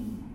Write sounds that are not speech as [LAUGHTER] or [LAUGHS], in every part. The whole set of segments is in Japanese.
Amen.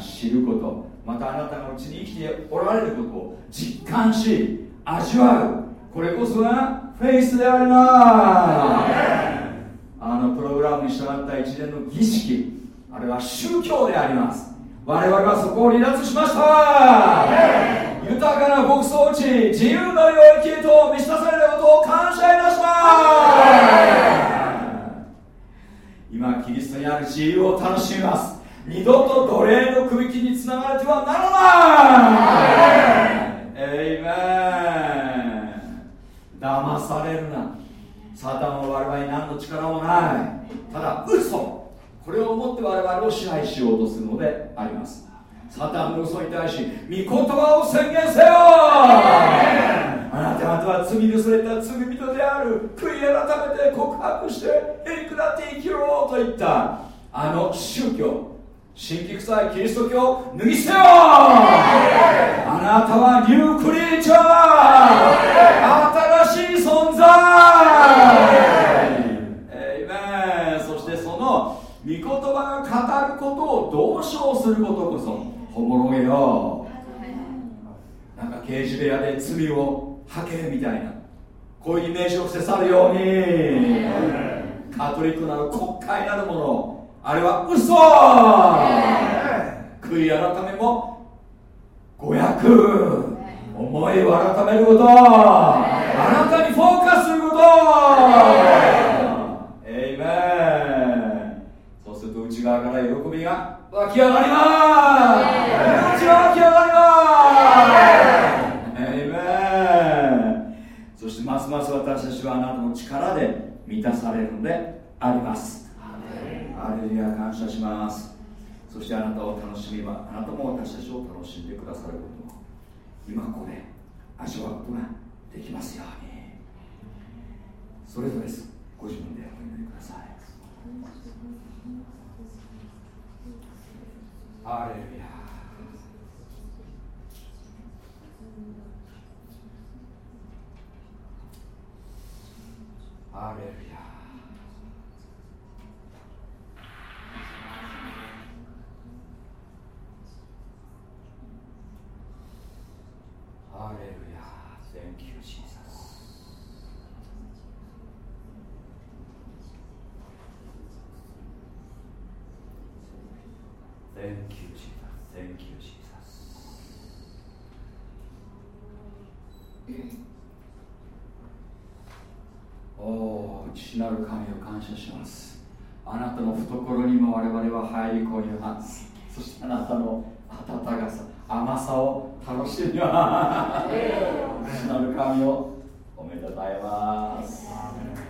知ることまたあなたがうちに生きておられることを実感し味わう。これこそがフェイスであります。あのプログラムに従った一連の儀式あれは宗教であります。我々はそこを離脱しました。豊かな牧草地自由の領域へと満ちたされることを感謝いたします。今キリストにある自由を楽しみます。二度と奴隷の区域につながれてはならない。エイメン騙されるな。サタンは我々に何の力もない。ただ嘘。これをもって我々を支配しようとするのであります。サタンの嘘に対し御言葉を宣言せよ。あなた方は罪にされた罪人である悔い改めて告白してへりくだって生きろと言った。あの宗教。神秘臭いキリスト教を脱ぎ捨てよあなたはニュークリーチャー。新しい存在。エイメンそしてその御言葉が語ることを同唱することこそほもろげよ。なんか刑事部屋で罪を吐けみたいな。こういうイメージをせさるように。カトリックなる国会なるものあれは嘘。悔い改めも誤訳思いを改めること。あなたにフォーカスすること。エイメンそうすると内側から喜びが湧き上がります。命が湧き上がります。エイメンそしてますます私たちはあなたの力で満たされるのでありますアレルヤ感謝します。そしてあなたを楽しみばあなたも私たちを楽しんでくださることを今ここで味わうことができますように。それぞれです。ご自分でお祈りください。アレルヤ。アレルヤ。ハレルヤ Thank you, Jesus. Thank you, Jesus. Thank you, Jesus. おお父なる神を感謝しますあなたの懐にも我々は入り込みますそしてあなたの温かさ甘さを楽しみます父なる神をおめでたえます。雨なる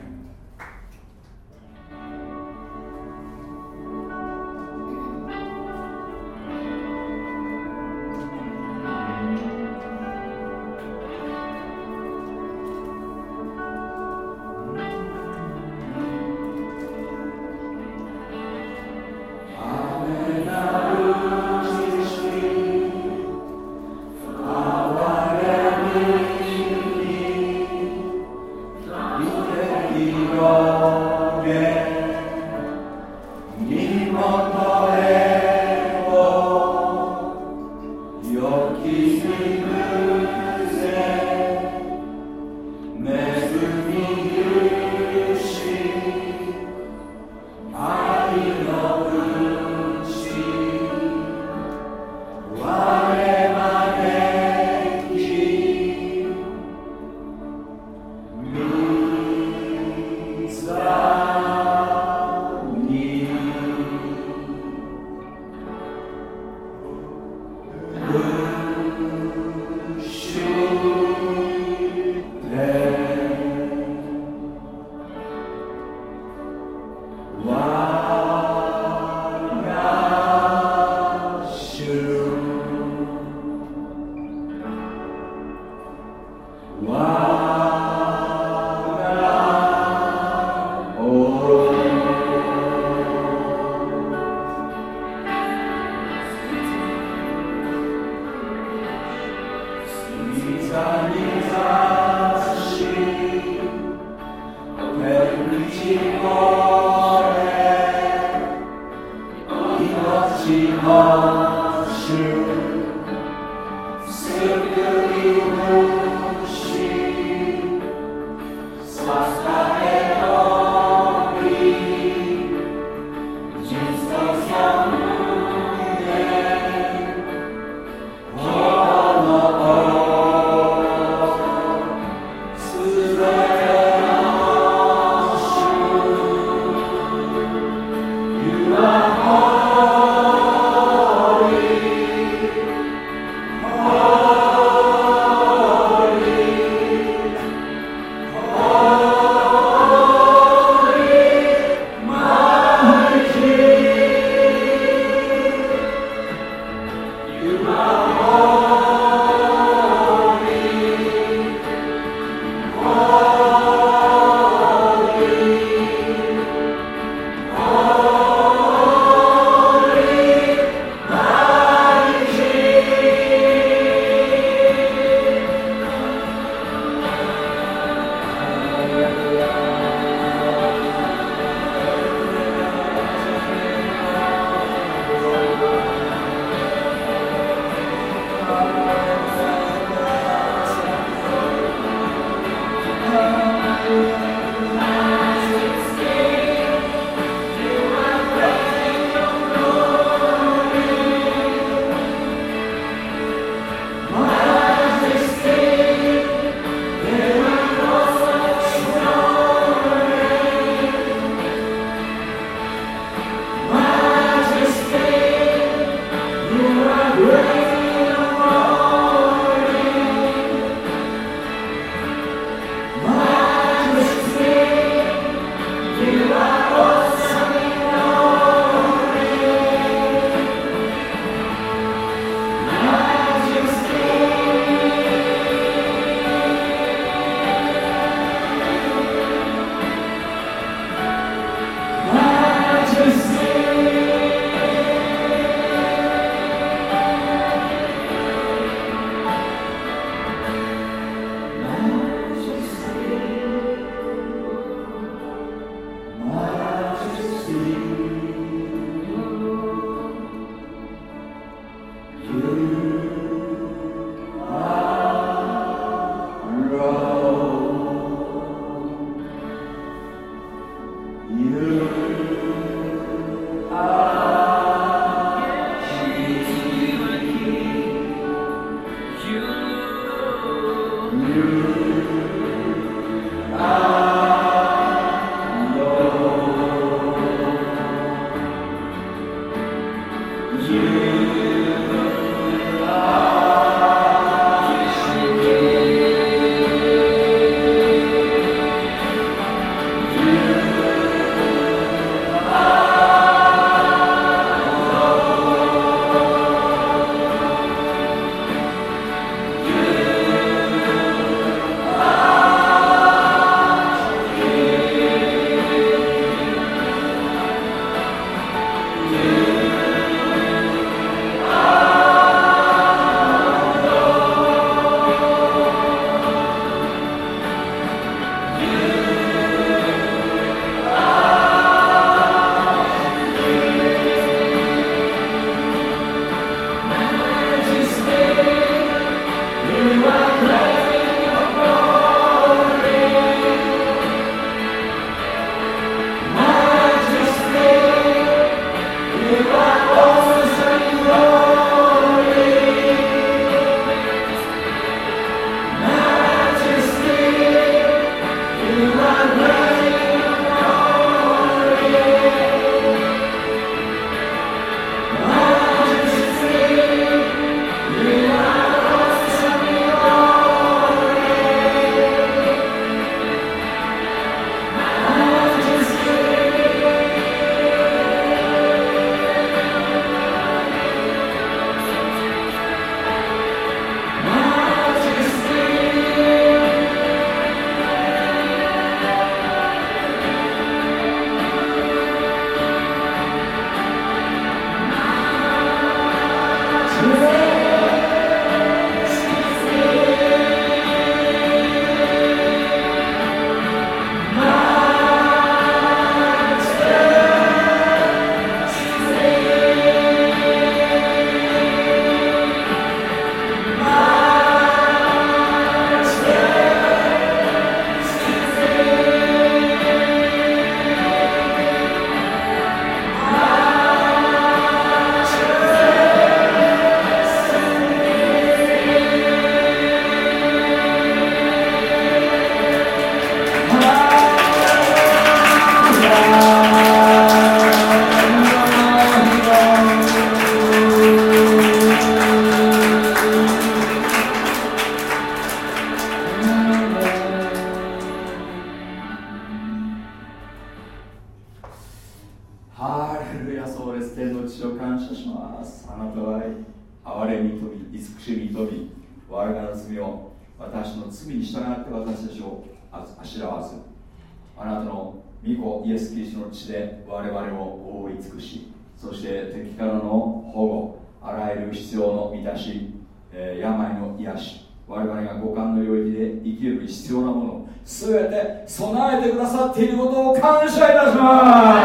が五感の領域で生きるに必要なもの全て備えてくださっていることを感謝いたしま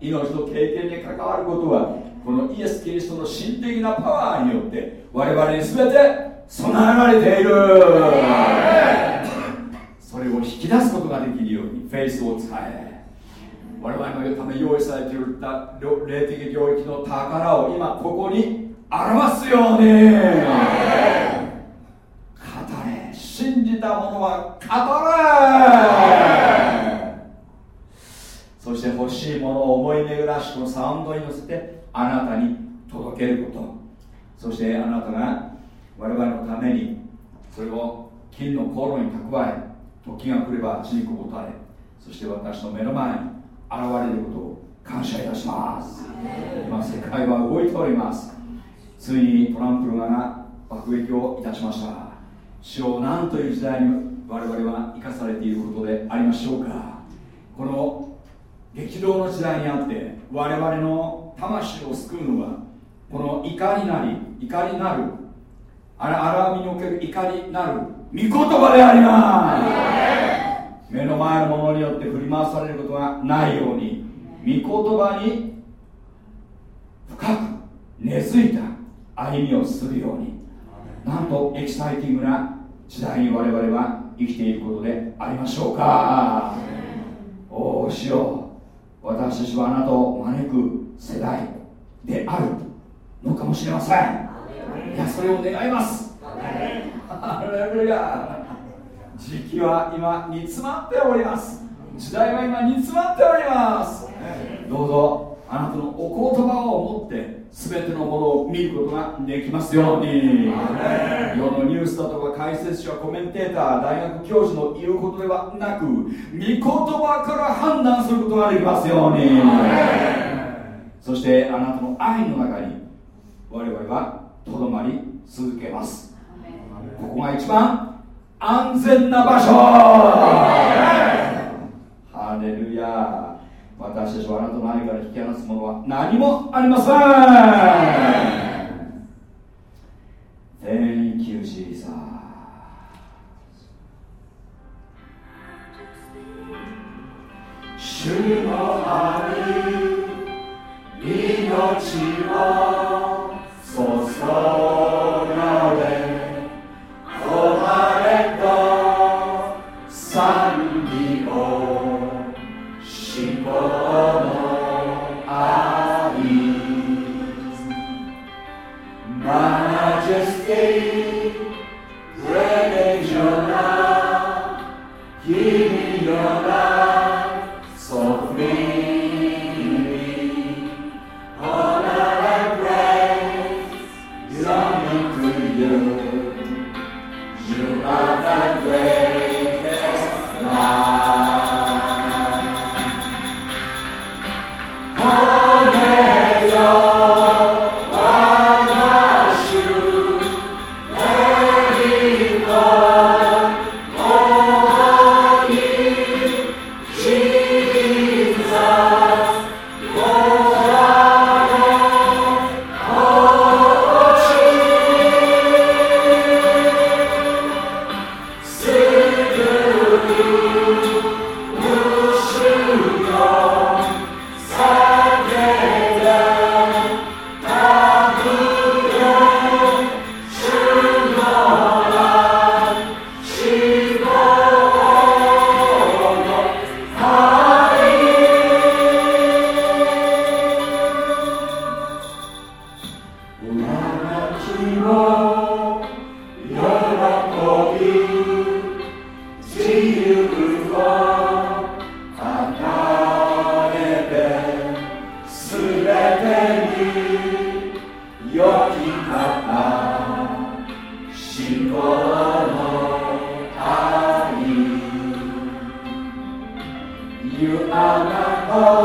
す。命と経験に関わることはこのイエス・キリストの神的なパワーによって我々に全て備えられている。それを引き出すことができるようにフェイスを使え。我々のため用意されている霊的領域の宝を今ここに表すように。信じた者は語れそして欲しいものを思い巡らしこのサウンドに乗せてあなたに届けることそしてあなたが我々のためにそれを金の航路に蓄え時が来れば地にこぼたれそして私の目の前に現れることを感謝いたします今世界は動いております。ついにトランプルが爆撃をいたしました。死を何という時代に我々は生かされていることでありましょうか。この激動の時代にあって我々の魂を救うのはこの怒りなり怒りなる荒みにおける怒りなる御言葉であります。目の前のものによって振り回されることがないように御言葉に深く根付いた歩みをするようになんとエキサイティングな時代に我々は生きていることでありましょうか。おおしよ。う私たちはあなたを招く世代であるのかもしれません。いやそれを願います。ハレルヤ。時期は今煮詰まっております。時代は今煮詰まっております。どうぞあなたのお言葉を持って全てのものを見ることができますように。世のニュースだとか解説者コメンテーター大学教授の言うことではなく御言葉から判断することができますように。そしてあなたの愛の中に我々はとどまり続けます。ここが一番安全な場所。ハレルヤ私たちはあなたの愛から引き離すものは何もありません。Thank you, Jesus 主の愛命を注 Oh.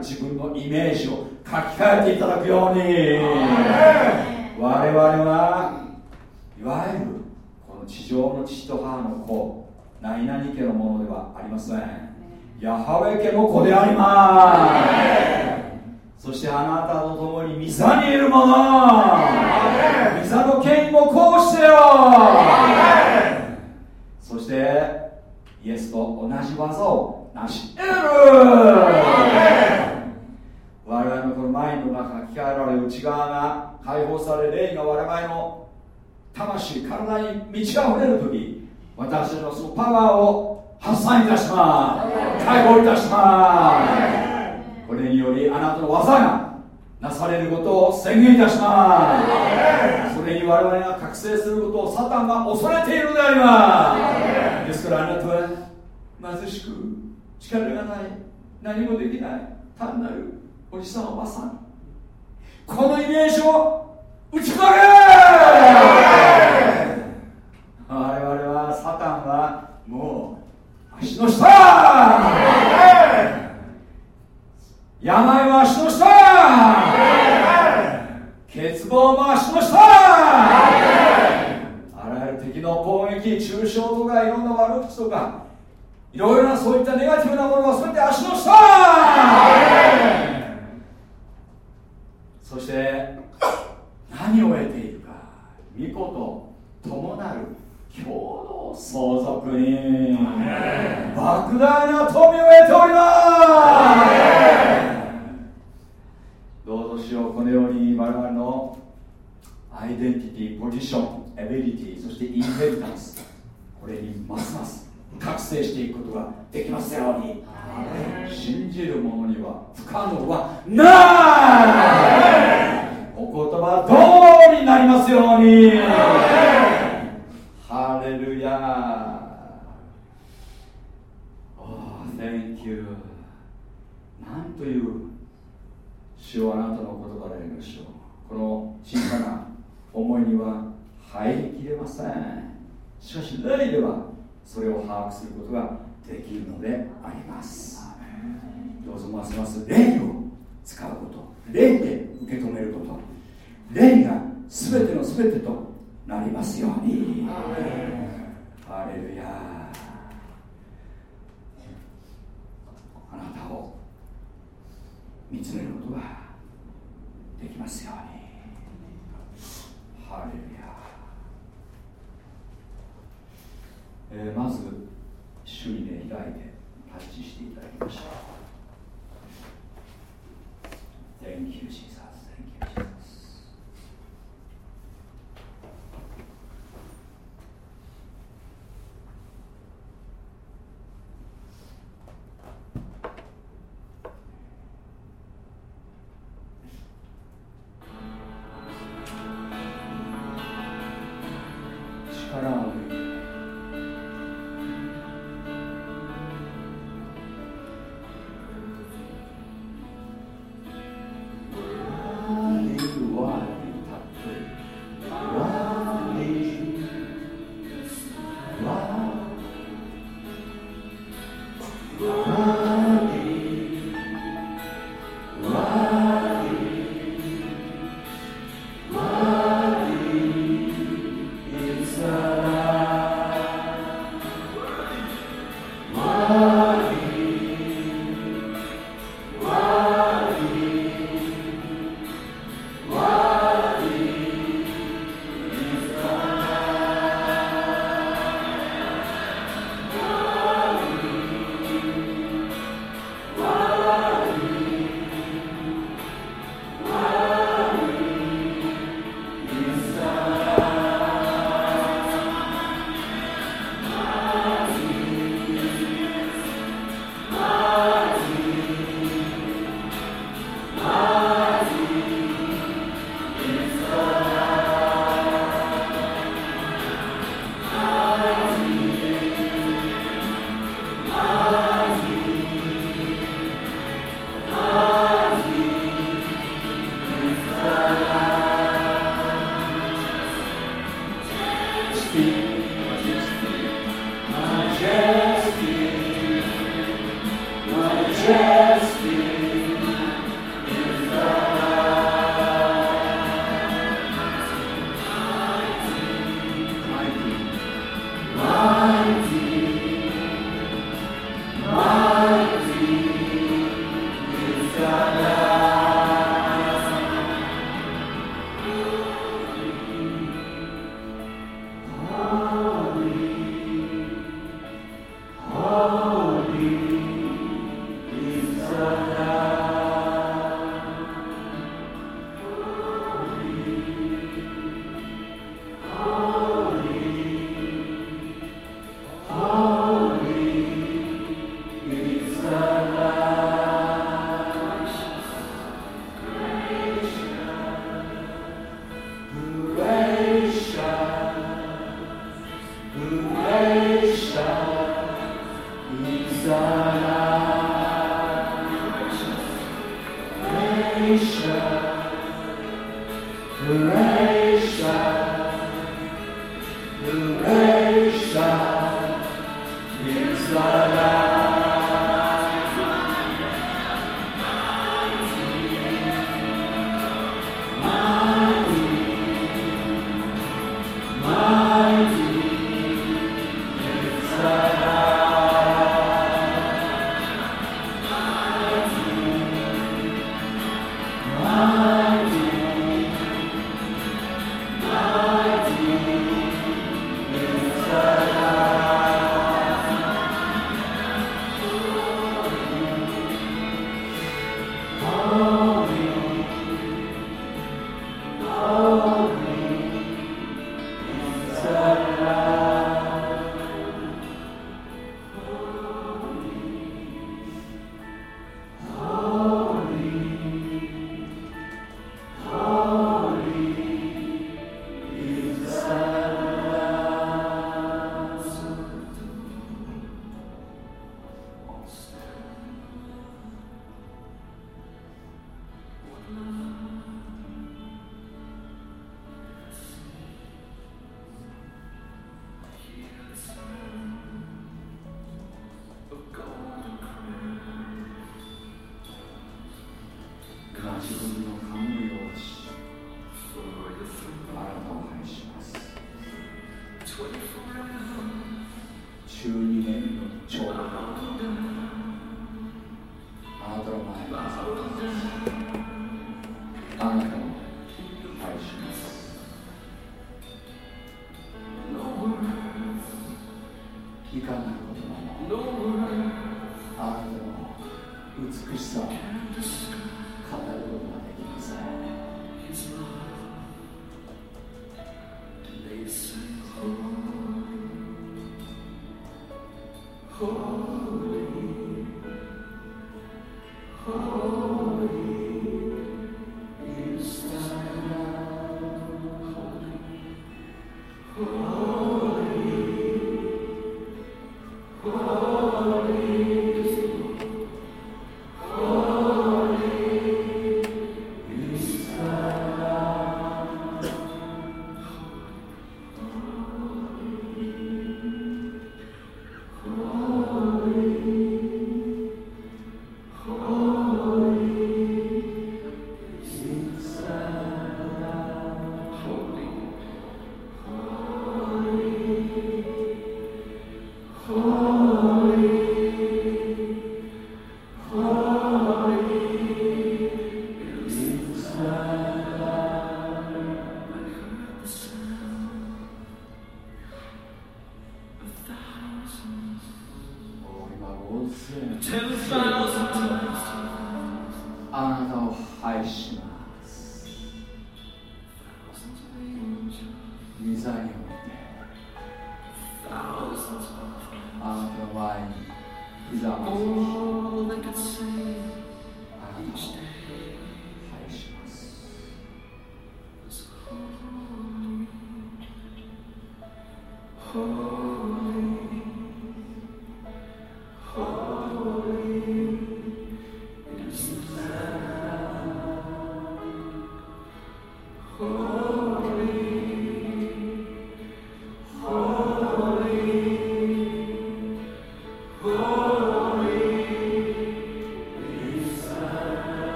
自分のイメージを書き換えていただくように。我々はいわゆるこの地上の父と母の子何々家のものではありません。ヤハウェ家の子であります。そしてあなたと共に御座にいる者。御座の権威もこうしてよそしてイエスと同じ技を成し得る我々のこのマインドが書き換えられ内側が解放され霊が我々の魂体に満ち溢れる時私たちのそのパワーを発散いたします。解放いたします。これによりあなたの技がなされることを宣言いたします。それに我々が覚醒することをサタンが恐れているのであります。ですからあなたは貧しく力がない何もできない単なるおじさんおばさん。このイメージを打ち込め我々はサタンはもう足の下！病は足の下！欠乏も足の下！あらゆる敵の攻撃中傷とかいろんな悪口とかいろいろなそういったネガティブなものは全て足の下！そして何を得ているか。御子と伴る共同相続に莫大な富を得ております。どうぞしよう。このように我々のアイデンティティポジションエビリティそしてインヘリタンス。これにますます覚醒していくことができますように。信じる者には不可能はない。お言葉通りになりますように。ハレルヤ。Oh, thank you なんという主をあなたの言葉でありましょう。この小さな思いには入りきれません。しかし霊ではそれを把握することができるのであります。どうぞますます。霊を使うこと。霊で受け止めること。霊が全ての全てとなりますように。ハレルヤ。あなたを見つめることができますように。ハレルヤ、えー、まず主にね開いてタッチしていただきましょう Thank you, Jesus.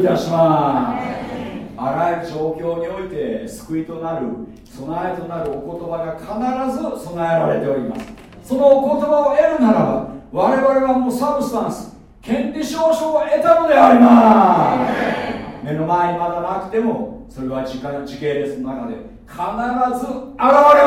いたします。あらゆる状況において救いとなる備えとなるお言葉が必ず備えられております。そのお言葉を得るならば我々はもうサブスタンス権利証書を得たのであります。目の前にまだなくてもそれは時間時系列の中で必ず現れ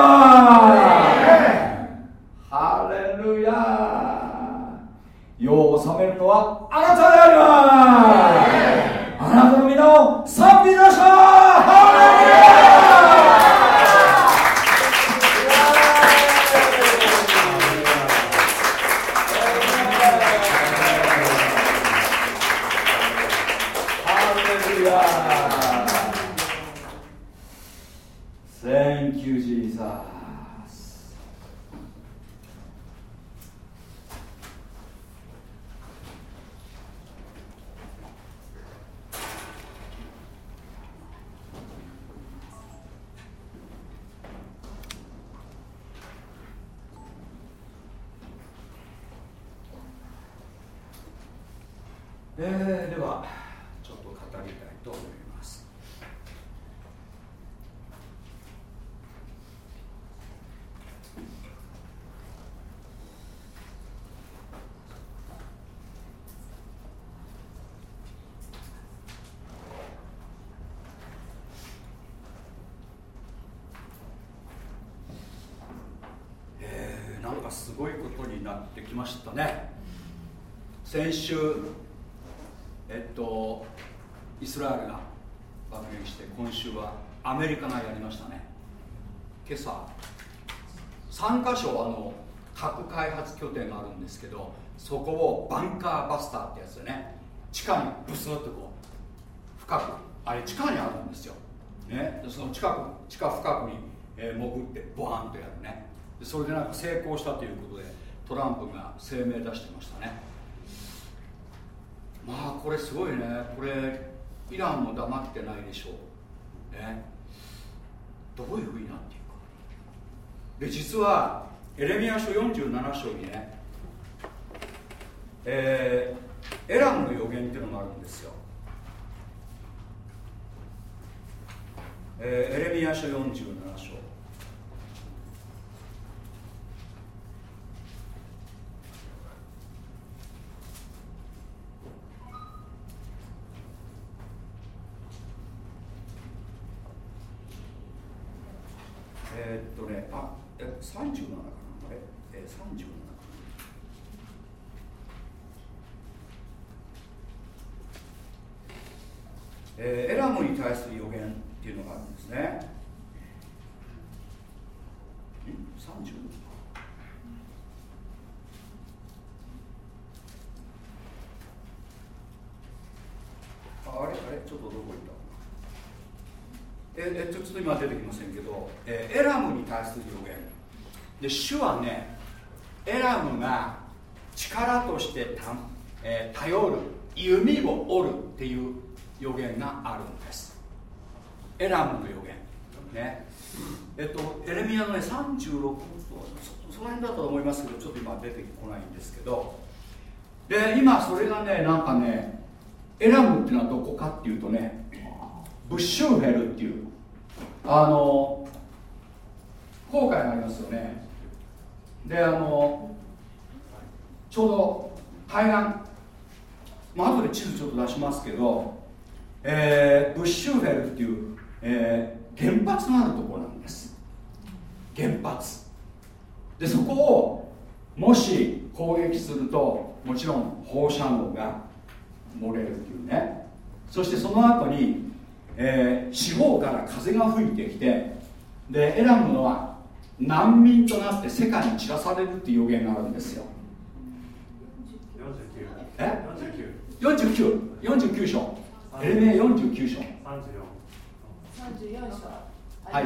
週えっとイスラエルが爆撃して今週はアメリカがやりましたね。今朝3箇所あの核開発拠点があるんですけどそこをバンカーバスターってやつでね地下にブスッとこう深くあれ地下にあるんですよ、ね、その近く地下深くに、えー、潜ってボワンとやるね。それでなんか成功したということでトランプが声明出してましたね。まあこれすごいね。これイランも黙ってないでしょう。ね。どういうふうになっていくか。で実はエレミア書47章にねえー、エラムの予言っていうのがあるんですよ、えー、エレミア書47章えー、っとねあえ37かなあれ、えー、37えー、エラムに対する予言っていうのがあるんですね。30あれ？あれ？ちょっとどこ行った？ええちょっと今出てきませんけど、えー、エラムに対する予言。で主はねエラムが力としてた、えー、頼る弓を折るっていう予言があるんです。エラムの予言。ね。えっとエレミアのね36その辺だと思いますけどちょっと今出てこないんですけど。で今それがねなんかねエラムっていうのはどこかっていうとねブッシューフェルっていうあの航海がありますよね。であのちょうど海岸。まあ後で地図ちょっと出しますけどえー、ブッシューフェルっていう、えー、原発のあるところなんです。原発。でそこをもし攻撃するともちろん放射能が漏れるっていうね。そしてその後に、えー、四方から風が吹いてきてで選ぶのは難民となって世界に散らされるっていう予言があるんですよ。え？49 49章エレメ49章。34章。はい。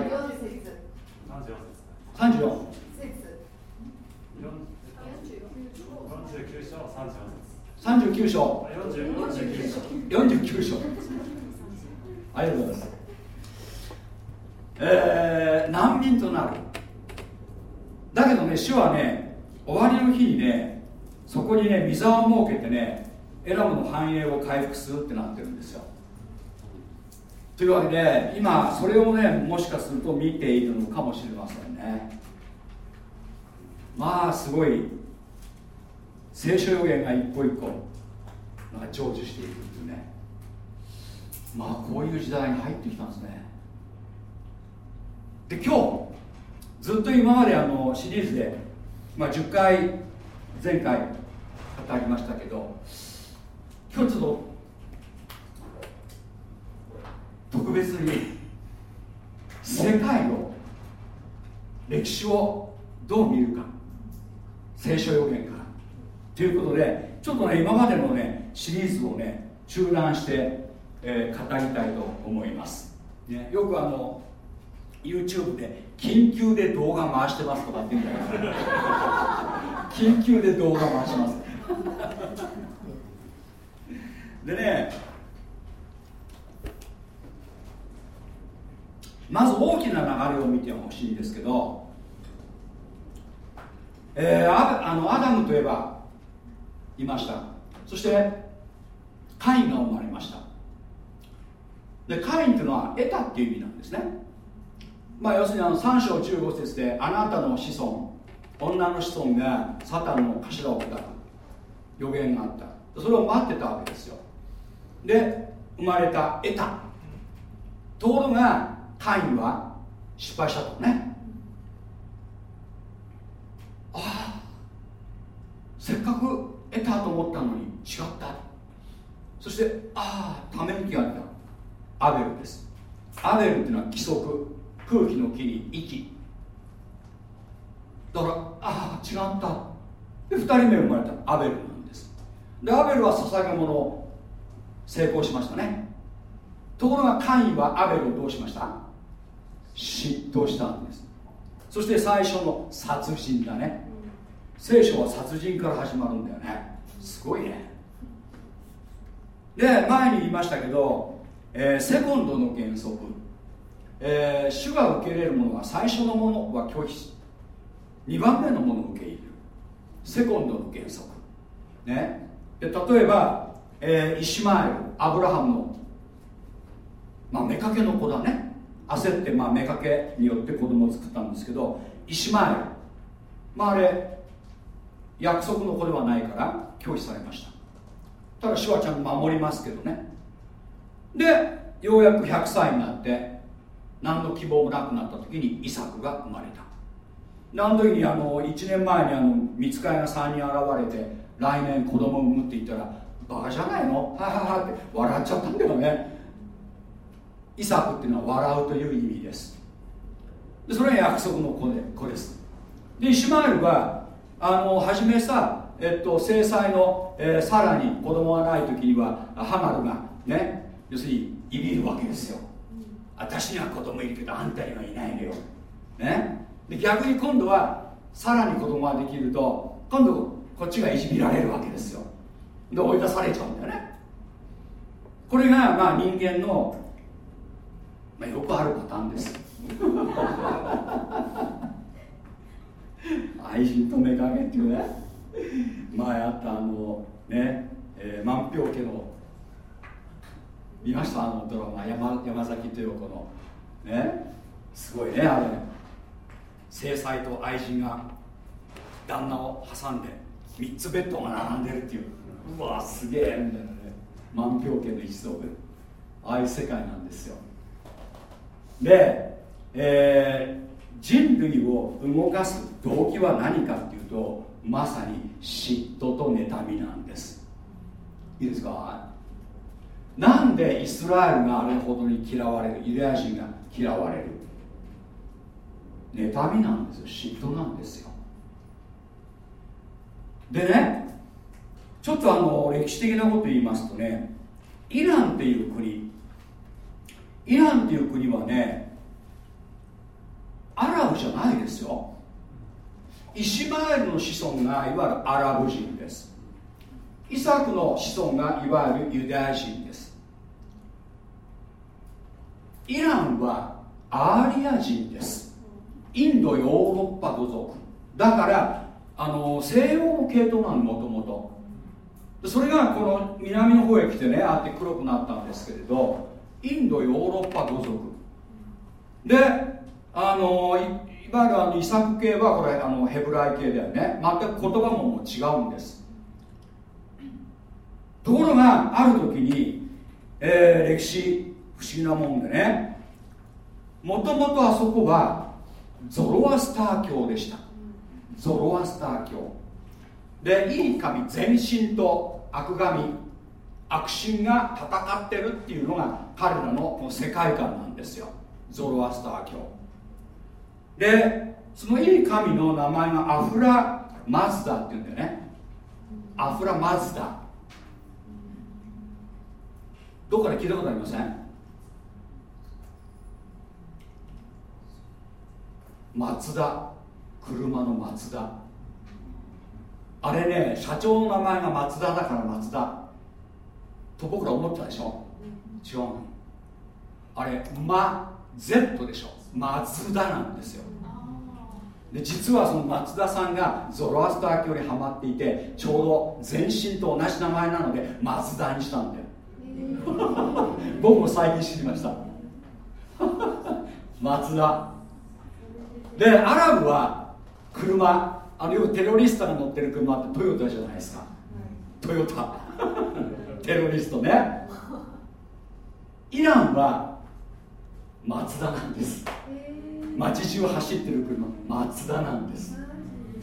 3439章49章。ありがとうございますえー、難民となるだけどね主はね終わりの日にねそこにね水を設けてねエラムの繁栄を回復するってなってるんですよ。というわけで今それをねもしかすると見ているのかもしれませんね。まあすごい聖書予言が一個一個なんか成就していくっていうね。まあこういう時代に入ってきたんですね。で今日ずっと今まであのシリーズで、まあ、10回前回語りましたけど今日ちょっと特別に世界の歴史をどう見るか。聖書予言から。ということでちょっとね今までのねシリーズをね中断して、えー、語りたいと思います、ね、よくあの YouTube で緊急で動画回してますとかって言うんだけど。緊急で動画回します。でねまず大きな流れを見てほしいんですけど、えー、ああのアダムといえばいました。そしてカインが生まれました。でカインっていうのは得たっていう意味なんですね。まあ要するにあの3章15節であなたの子孫女の子孫がサタンの頭を下る予言があった。それを待ってたわけですよ。で生まれた得た。ところがカインは失敗したとね。ああせっかく得たと思ったのに違った。そしてああため息が出た。アベルです。アベルっていうのは規則。空気の木に息。だからああ違った。で2人目生まれたアベルなんです。でアベルは捧げ物を成功しましたね。ところがカインはアベルをどうしました？嫉妬したんです。そして最初の殺人だね。聖書は殺人から始まるんだよね。すごいね。で前に言いましたけど、えー、セコンドの原則、えー、主が受け入れるものは最初のものは拒否し2番目のものを受け入れる。セコンドの原則。ね。で例えば、えー、イシマエルアブラハムの、まあ、妾の子だね。焦って、まあ、妾によって子供を作ったんですけどイシマエル。まああれ約束の子ではないから拒否されました。ただ主はちゃんと守りますけどね。でようやく100歳になって何の希望もなくなった時にイサクが生まれた。あの時にあの1年前にあの見つかりが3人現れて来年子供を産むって言ったらバカじゃないの？はははって笑っちゃったんだよね。イサクっていうのは笑うという意味です。でそれは約束の子で子です。でイシュマエルはあの初めさ、えっと、制裁の、えー、さらに子供がない時にはハマルがね要するにいびるわけですよ。私には子供いるけどあんたにはいないのよ。ね？で逆に今度はさらに子供ができると今度こっちがいじめられるわけですよ。で追い出されちゃうんだよね。これがまあ人間の、まあ、よくあるパターンです。[LAUGHS] 愛人とめかけっていうね。前あったあのね、えー、万票家の見ました？あのドラマ山山崎豊子の。ね。すごいねあれ。制裁と愛人が旦那を挟んで3つベッドが並んでるっていう。うわすげえ。みたいなね万票家の一族ああいう世界なんですよ。で、えー、人類を動かす動機は何かっていうとまさに嫉妬と妬みなんです。いいですか？なんでイスラエルがあれほどに嫌われるユダヤ人が嫌われる？妬みなんですよ。嫉妬なんですよ。でねちょっとあの歴史的なこと言いますとねイランっていう国イランっていう国はねアラブじゃないですよ。イシマエルの子孫がいわゆるアラブ人です。イサクの子孫がいわゆるユダヤ人です。イランはアーリア人です。インドヨーロッパ土族だからあの西洋系統なのもともとそれがこの南の方へ来てねあって黒くなったんですけれどインドヨーロッパ土族。であのいわゆるあのイサク系はこれあのヘブライ系だよね。全く言葉も違うんです。ところがある時に、えー、歴史不思議なもんでねもともとあそこはゾロアスター教でした。ゾロアスター教。でいい神全身と悪神悪神が戦ってるっていうのが彼らの世界観なんですよ。ゾロアスター教。でそのいい神の名前がアフラマズダっていうんだよね。アフラマズダ。どっかで聞いたことありません？松田車の松田あれね社長の名前が松田だから松田。と僕ら思ったでしょ？違うあれ「ま」「Z」でしょ。松田なんですよ。で実はその松田さんがゾロアスター教にはまっていてちょうど全身と同じ名前なので松田にしたんだよ。僕も最近知りました。[LAUGHS] 松田。でアラブは車あのよくテロリストが乗ってる車ってトヨタじゃないですか、トヨタ。[LAUGHS] テロリストね。イランは松田なんです。街中走ってる車松田なんです。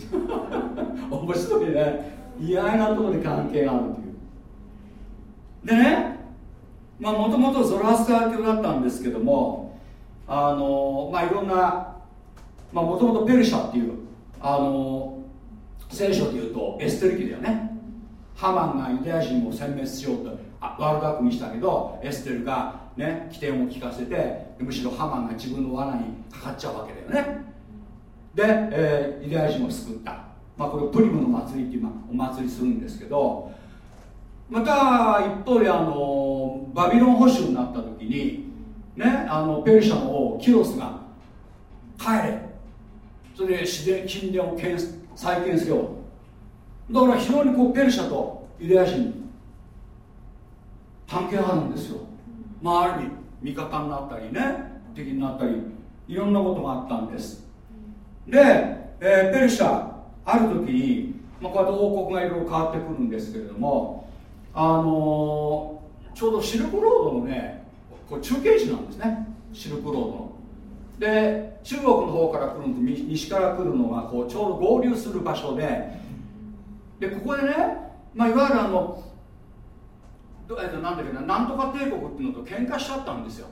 [LAUGHS] 面白いね。意外なところで関係があるという。でねまあもともとゾラスター教だったんですけどもあのまあいろんなもともとペルシャっていうあの聖書でいうとエステル記だよね。ハマンがユダヤ人を殲滅しようと悪巧みしたけどエステルがね起点を聞かせてむしろハマンが自分の罠にかかっちゃうわけだよね。で、えー、ユダヤ人を救った。まあこれプリムの祭りっていう、お祭りするんですけどまた一方であのバビロン保守になった時にねあのペルシャの王キロスが帰れ。それで自然神殿を再建せよだから非常にこうペルシャとユダヤ人関係あるんですよまあある意味味方になったりね敵になったりいろんなことがあったんですで、えー、ペルシャある時に、まあ、こうやって王国がいろいろ変わってくるんですけれどもあのー、ちょうどシルクロードのねこれ中継地なんですねシルクロードので中国の方から来るのと西から来るのがこうちょうど合流する場所ででここでね、まあ、いわゆるあのえっと、なんだっけななんとか帝国っていうのと喧嘩しちゃったんですよ。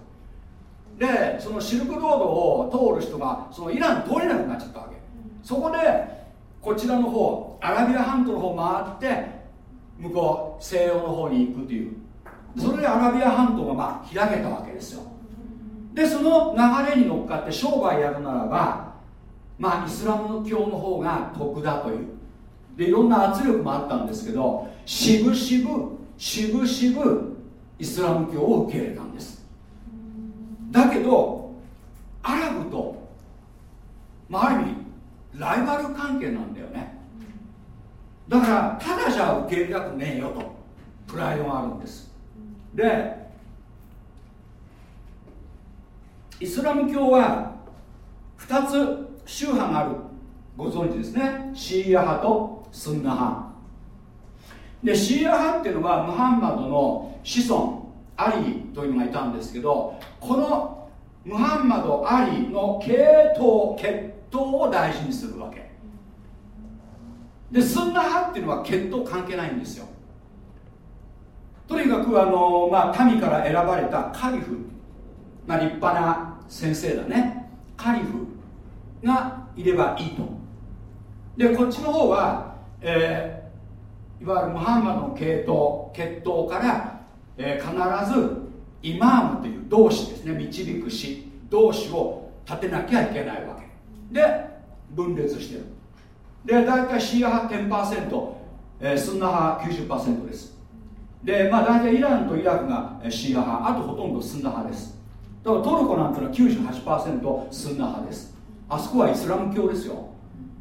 でそのシルクロードを通る人がそのイラン通れなくなっちゃったわけ。そこでこちらの方アラビア半島の方回って向こう西洋の方に行くという。それでアラビア半島がまあ開けたわけですよ。でその流れに乗っかって商売やるならばまあイスラム教の方が得だという。でいろんな圧力もあったんですけどしぶしぶしぶしぶイスラム教を受け入れたんです。だけどアラブと、まあ、ある意味ライバル関係なんだよね。だからただじゃ受け入れたくねえよとプライドがあるんです。でイスラム教は2つ宗派がある。ご存知ですね。シーア派とスンナ派。でシーア派っていうのはムハンマドの子孫アリというのがいたんですけどこのムハンマド・アリの系統血統を大事にするわけ。でスンナ派っていうのは血統関係ないんですよ。とにかくあの、まあ、民から選ばれたカリフ、まあ、立派な先生だね。カリフがいればいいと。でこっちの方は、えー、いわゆるムハンマドの系統血統から、えー、必ずイマームという同志ですね。導く師同志を立てなきゃいけないわけ。で分裂してる。で大体シーア派10%、えー、スンナ派90%です。でまあ大体イランとイラクがシーア派。あとほとんどスンナ派です。だからトルコなんてのは98%スンナ派です。あそこはイスラム教ですよ、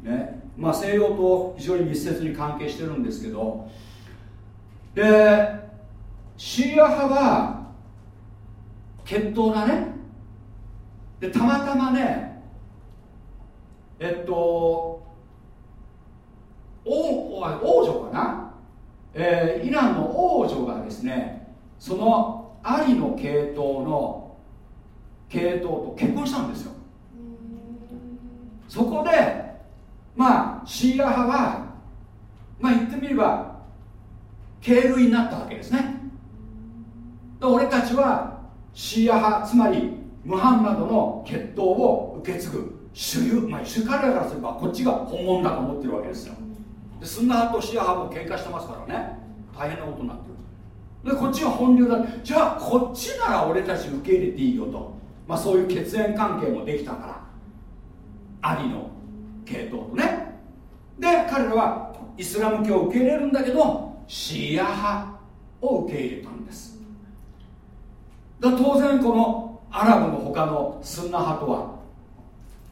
ね。まあ、西洋と非常に密接に関係してるんですけど。でシーア派は血統がね。でたまたまねえっと王王女かな、えー、イランの王女がですねそのアリの系統の系統と結婚したんですよ。そこでまあシーラ派はまあ言ってみれば敬類になったわけですね。で俺たちはシーア派つまりムハンマドの血統を受け継ぐ主流まあ主彼らからすればこっちが本物だと思ってるわけですよ。でスンナ派とシーア派も喧嘩してますからね。大変なことになってる。でこっちが本流だ。じゃあこっちなら俺たち受け入れていいよと。まあそういう血縁関係もできたからアリの系統とね。で彼らはイスラム教を受け入れるんだけどシーア派を受け入れたんです。だ当然このアラブの他のスンナ派とは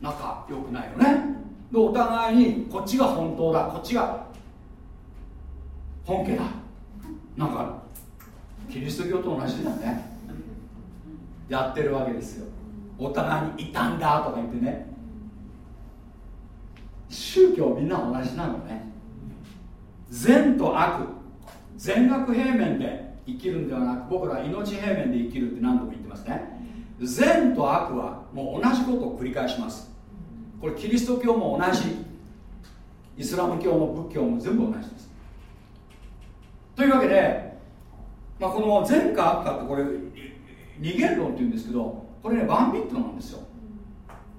仲良くないよね。でお互いにこっちが本当だこっちが本家だ。なんかキリスト教と同じだね。やってるわけですよ。お互いに傷んだとか言ってね。宗教みんな同じなのね。善と悪。善悪平面で生きるんではなく僕ら命平面で生きるって何度も言ってますね。善と悪はもう同じことを繰り返します。これキリスト教も同じ。イスラム教も仏教も全部同じです。というわけで、まあ、この前科悪化ってこれ二元論っていうんですけどこれねワンビットなんですよ。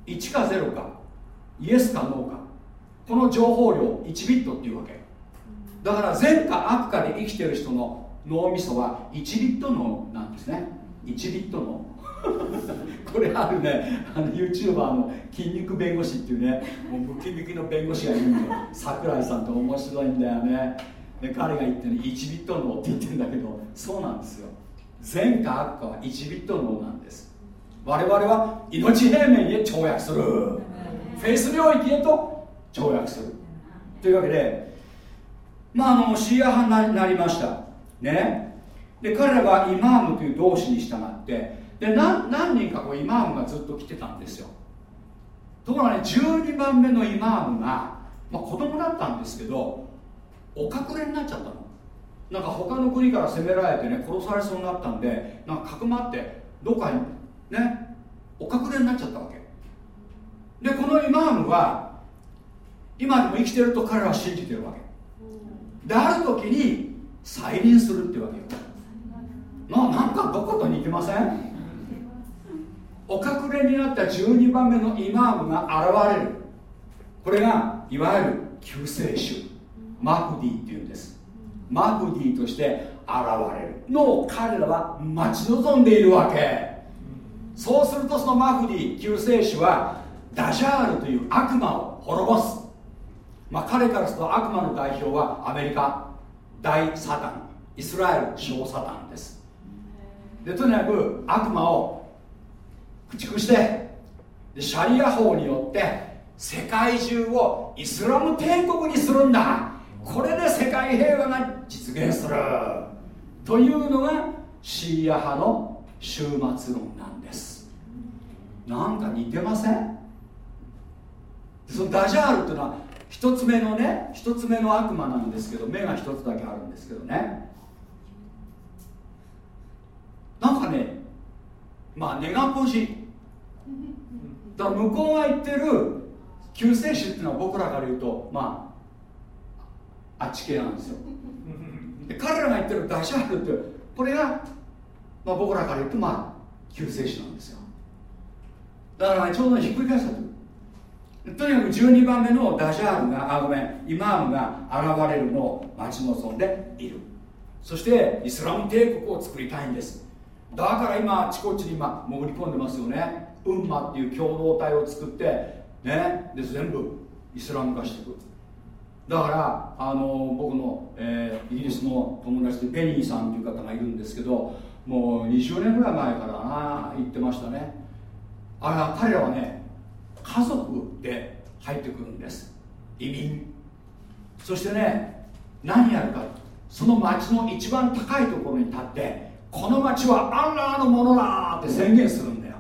1か0かイエスかノーか。この情報量1ビットっていうわけ。だから善か悪かで生きてる人の脳みそは1ビット脳なんですね。1ビット脳。[LAUGHS] これあるね。あの YouTuber の筋肉弁護士っていうね。もうムキムキの弁護士がいるんだよ。桜井さんって面白いんだよね。で彼が言ってる1ビット脳って言ってるんだけどそうなんですよ。善か悪かは1ビット脳なんです。我々は命平面へ跳躍する。フェイス領域へと跳躍する。というわけでまああのシーア派になりました。ね。で彼らはイマームという同志に従ってで何何人かこうイマームがずっと来てたんですよ。ところがね12番目のイマームが、まあ、子供だったんですけどお隠れになっちゃったのなんか他の国から攻められてね殺されそうになったんでなんかかくまってどっかにねお隠れになっちゃったわけ。でこのイマームは今でも生きてると彼らは信じてるわけ。である時に再臨するってわけよ。ななんかどこと似てません？お隠れになった12番目のイマームが現れる。これがいわゆる救世主マフディっていうんですマフディとして現れる。のを彼らは待ち望んでいるわけ。そうするとそのマフディ救世主はダジャールという悪魔を滅ぼす。まあ彼からすると悪魔の代表はアメリカ大サタンイスラエル小サタンです。でとにかく悪魔を駆逐してでシャリア法によって世界中をイスラム帝国にするんだ。これで世界平和が実現する。というのがシーア派の終末論なんです。なんか似てません？そのダジャールっていうのは一つ目のね一つ目の悪魔なんですけど目が一つだけあるんですけどね。なんかねまあネガポジだから向こうが言ってる救世主っていうのは僕らから言うとまああっち系なんですよ。で彼らが言ってるダシャールってこれが、まあ、僕らから言うとまあ救世主なんですよ。だから、ちょうどひっくり返したとにかく12番目のダジャールがあごめんイマームが現れるのを待ち望んでいる。そしてイスラム帝国を作りたいんです。だから今あちこちに今潜り込んでますよね。ウンマっていう共同体を作ってねで全部イスラム化していく。だからあの僕の、えー、イギリスの友達でペニーさんという方がいるんですけどもう20年ぐらい前からな言ってましたね。あれ彼らはね家族で入ってくるんです。移民。そしてね何やるか。その町の一番高いところに立ってこの町はアンラーのものだって宣言するんだよ。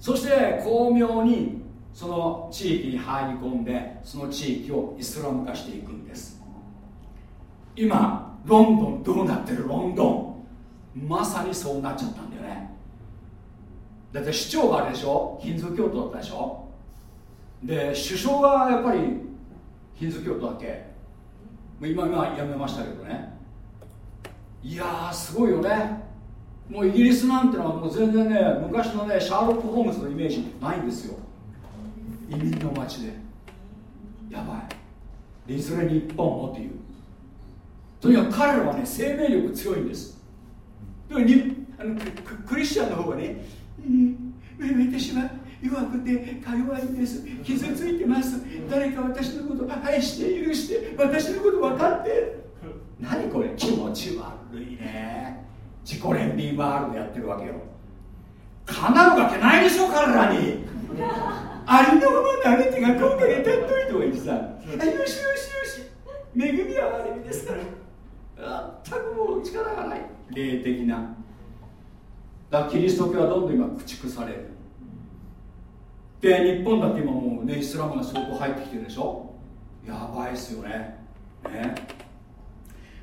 そして巧妙にその地域に入り込んでその地域をイスラム化していくんです。今ロンドンどうなってるロンドン。まさにそうなっちゃったんだよね。だって市長があれでしょ？ヒンズー教徒だったでしょ？で首相がやっぱりヒンズー教徒だっけ？今今やめましたけどね。いやーすごいよね。もうイギリスなんてのはもう全然ね昔のねシャーロック・ホームズのイメージないんですよ。移民の街で。やばい。いずれ日本もっていう。とにかく彼らはね生命力強いんです。でもにあのクリスチャンの方がね私は弱くてか弱いんです。傷ついてます。誰か私のこと愛して許して私のこと分かって。何これ？気持ち悪いね。自己憐憫ワールドやってるわけよ。叶うわけないでしょ彼らに。ありのまま投げ手が今回たっといておいてさ。よしよしよし。恵みはあれですから。全くもう力がない。霊的な。だからキリスト教はどんどん今駆逐される。で日本だって今もうねイスラムが相当入ってきてるでしょ？やばいっすよね。ね。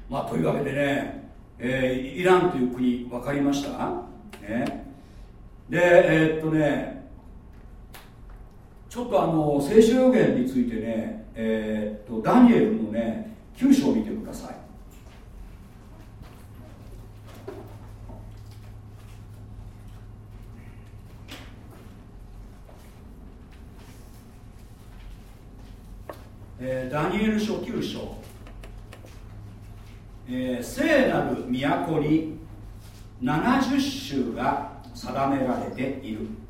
まあというわけでね、えー、イランという国分かりました？ね。でえー、っとねちょっとあの聖書予言についてね、えー、っとダニエルのね9章を見てください。えー、ダニエル書9章、えー、聖なる都に70州が定められている。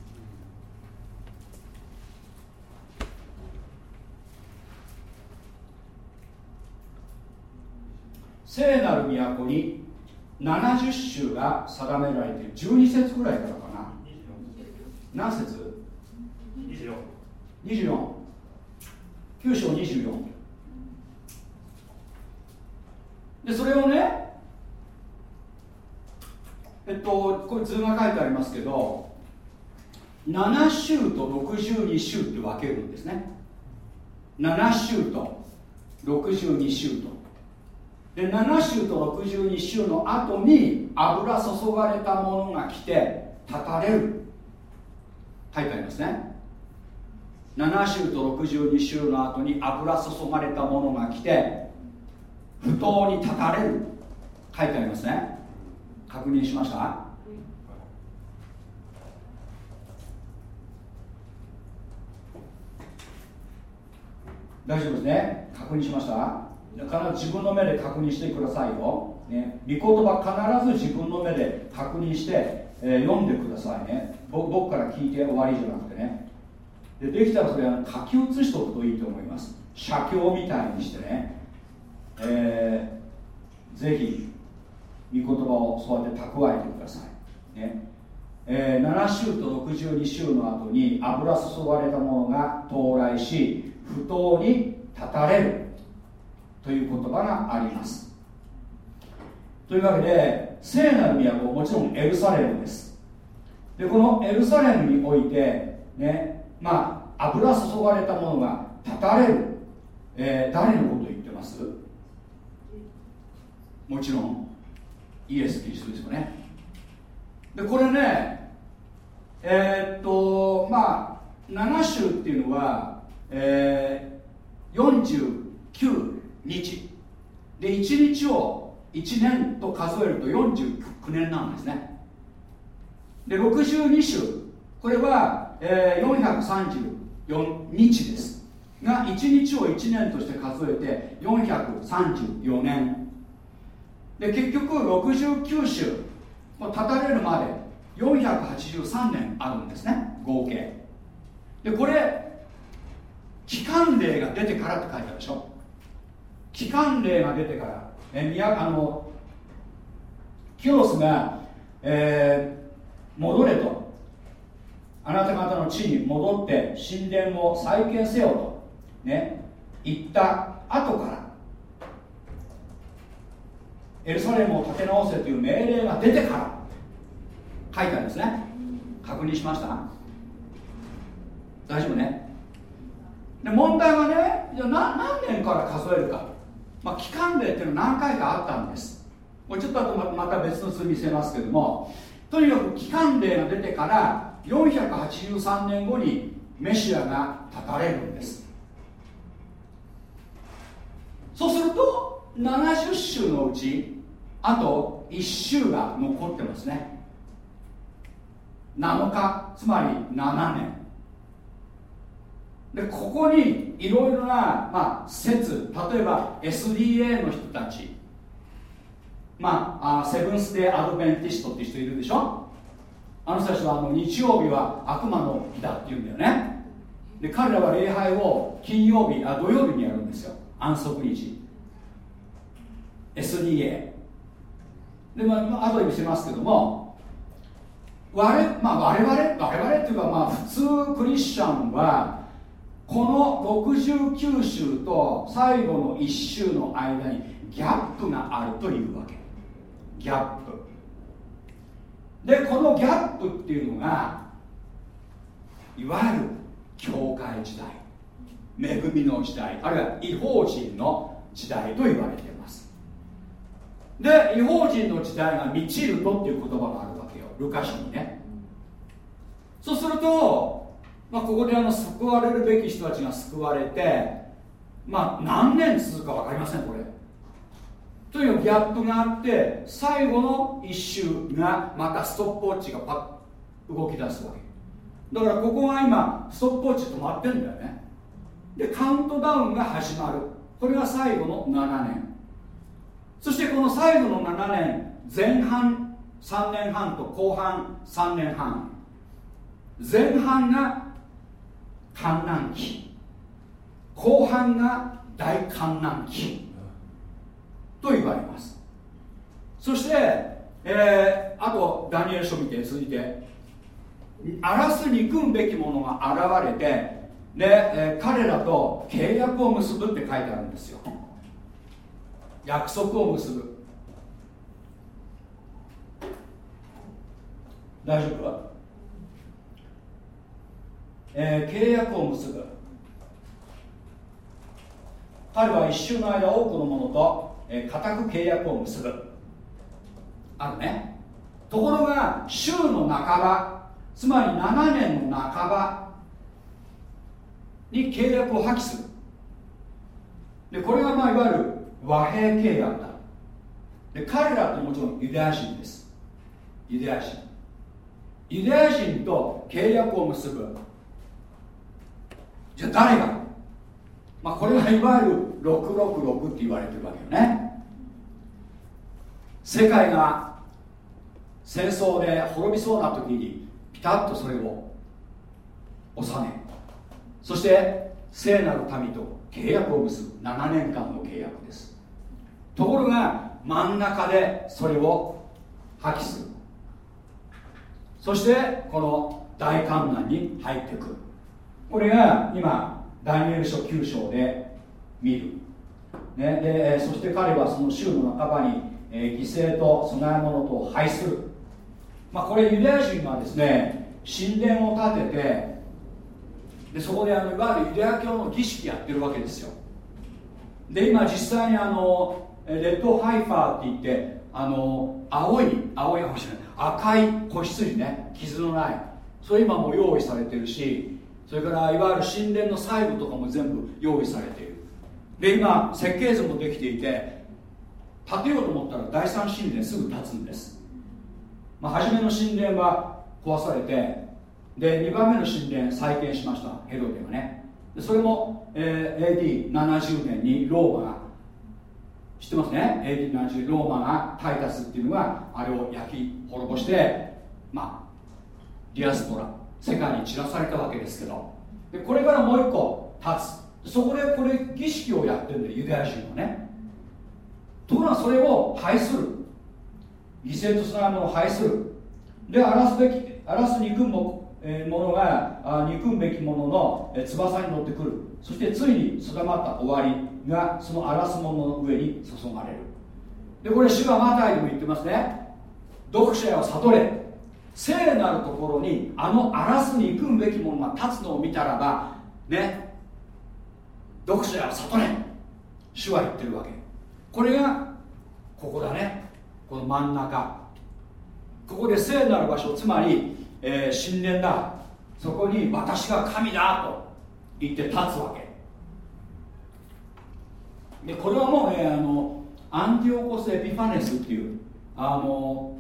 聖なる都に70州が定められている12節ぐらいからかな。何節？24, 24 9章24でそれをねえっとこれ図が書いてありますけど7週と62週って分けるんですね。7週と62週とで7週と62週の後に油注がれたものが来て立たれる。書いてありますね。7週と62週の後に油注がれたものが来て不当に立たれる。書いてありますね。確認しました？大丈夫ですね。確認しました？必ず自分の目で確認してくださいよ、ね、御言葉必ず自分の目で確認して、えー、読んでくださいね。僕から聞いて終わりじゃなくてね。でできたらそれは書き写しておくといいと思います。写経みたいにしてね、えー、ぜひ御言葉をそうやって蓄えてください、ね。えー、7週と62週の後に油注がれたものが到来し不当に立たれる。という言葉があります。というわけで聖なる都もちろんエルサレムです。でこのエルサレムにおいてねまあ油注がれたものが立たれる、えー、誰のこと言ってます？もちろんイエス・キリストですよね。でこれねえー、っとまあ7週っていうのは、えー、49日。で1日を1年と数えると49年なんですね。で62週。これは、えー、434日です。が1日を1年として数えて434年。で結局69週。立たれるまで483年あるんですね。合計。でこれ期間例が出てからって書いてあるでしょ。期間例が出てから、えあのキュロスが、えー、戻れと。あなた方の地に戻って神殿を再建せよと、ね、言った後からエルサレムを建て直せという命令が出てから書いたんですね。確認しました？大丈夫ね？で問題はねじゃ何年から数えるか。まあ、期間例っていうのは何回かあったんです。これちょっと後また別の図見せますけども。とにかく期間例が出てから483年後にメシアが立たれるんです。そうすると70週のうちあと1週が残ってますね。7日つまり7年。でここにいろいろな、まあ、説例えば SDA の人たち。まああセブンス・デー・アドベンティストっていう人いるでしょ？あの人たちはあの日曜日は悪魔の日だって言うんだよね。で彼らは礼拝を金曜日あ土曜日にやるんですよ。安息日。SDA でまあ後で見せますけども。我,、まあ、我々？我々っていうかまあ普通クリスチャンはこの69週と最後の1週の間にギャップがあるというわけ。ギャップ。でこのギャップっていうのがいわゆる教会時代恵みの時代あるいは違法人の時代と言われています。で違法人の時代が満ちるとっていう言葉があるわけよ。ルカ書にね。そうするとまあ、ここであの救われるべき人たちが救われて、まあ、何年続くか分かりませんこれ。というギャップがあって最後の1周がまたストップウォッチがパッ動き出すわけ。だからここが今ストップウォッチ止まってんだよね。でカウントダウンが始まる。これが最後の7年。そしてこの最後の7年前半3年半と後半3年半。前半が観覧期後半が大観覧期と言われます。そして、えー、あとダニエル書見て続いて。荒らす憎むべきものが現れてで、えー、彼らと契約を結ぶって書いてあるんですよ。約束を結ぶ。大丈夫えー、契約を結ぶ。彼は一瞬の間多くの者と、えー、固く契約を結ぶ。あるねところが週の半ばつまり7年の半ばに契約を破棄する。でこれがまあいわゆる和平契約だ。で彼らってもちろんユダヤ人です。ユダヤ人。ユダヤ人と契約を結ぶ。じゃあ誰が？まあこれがいわゆる666って言われてるわけよね。世界が戦争で滅びそうな時にピタッとそれを収めそして聖なる民と契約を結ぶ。7年間の契約です。ところが真ん中でそれを破棄する。そしてこの大観覧に入ってくる。これが今ダニエル書9章で見る、ね、でそして彼はその週の半ばに、えー、犠牲と供え物と廃する、まあ、これユダヤ人はですね神殿を建ててでそこであのいわゆるユダヤ教の儀式やってるわけですよ。で今実際にあのレッドハイファーって言ってあの青い青いかもしれない赤い子羊ね傷のないそれ今も用意されてるしそれからいわゆる神殿の細部とかも全部用意されている。で今設計図もできていて建てようと思ったら第三神殿すぐ建つんです、まあ、初めの神殿は壊されてで2番目の神殿再建しました。ヘロデがね。でそれも、えー、AD70 年にローマが知ってますね？AD70 ローマがタイタスっていうのがあれを焼き滅ぼしてまあディアスポラ。世界に散らされたわけですけど。でこれからもう一個立つ。そこでこれ儀式をやってるんでユダヤ人はね。ところがそれを廃する。犠牲となるものを廃する。で荒らすべき荒らす憎むえものがあ憎むべきものの、え翼に乗ってくる。そしてついに定まった終わりがその荒らすものの上に注がれる。でこれ主がマタイでも言ってますね。読者を悟れ。聖なるところにあの荒らすに憎むべきものが立つのを見たらばね読者を悟れ主は言ってるわけ。これがここだね。この真ん中。ここで聖なる場所つまりえー、神殿だ。そこに私が神だと言って立つわけ。でこれはもうねあのアンティオコス・エピファネスっていうあの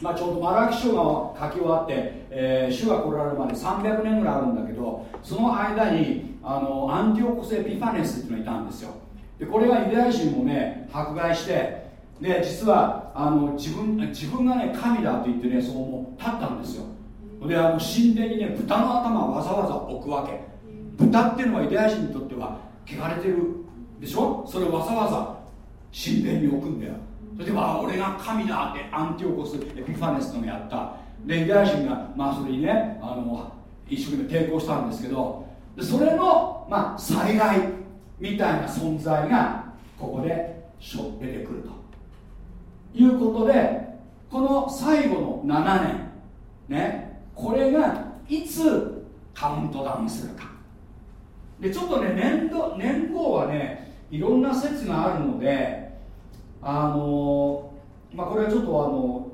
まあ、ちょうどマラキ書が書き終わって、えー、主が来られるまで300年ぐらいあるんだけどその間にあのアンティオコス・エピファネスっていうのがいたんですよ。でこれがユダヤ人もね迫害してで実はあの自分自分がね神だと言ってねそうも立ったんですよ。であの神殿にね豚の頭をわざわざ置くわけ。豚っていうのはユダヤ人にとっては汚れてるでしょ？それをわざわざ神殿に置くんだよ。であ俺が神だってアンティオコス・エピファネスのやった。でユダヤ人がまあそれにねあの一生懸命抵抗したんですけどそれの、まあ、再来みたいな存在がここで出てくると。いうことでこの最後の7年ねこれがいつカウントダウンするか。でちょっとね年度年号はねいろんな説があるのであのまあこれはちょっとあの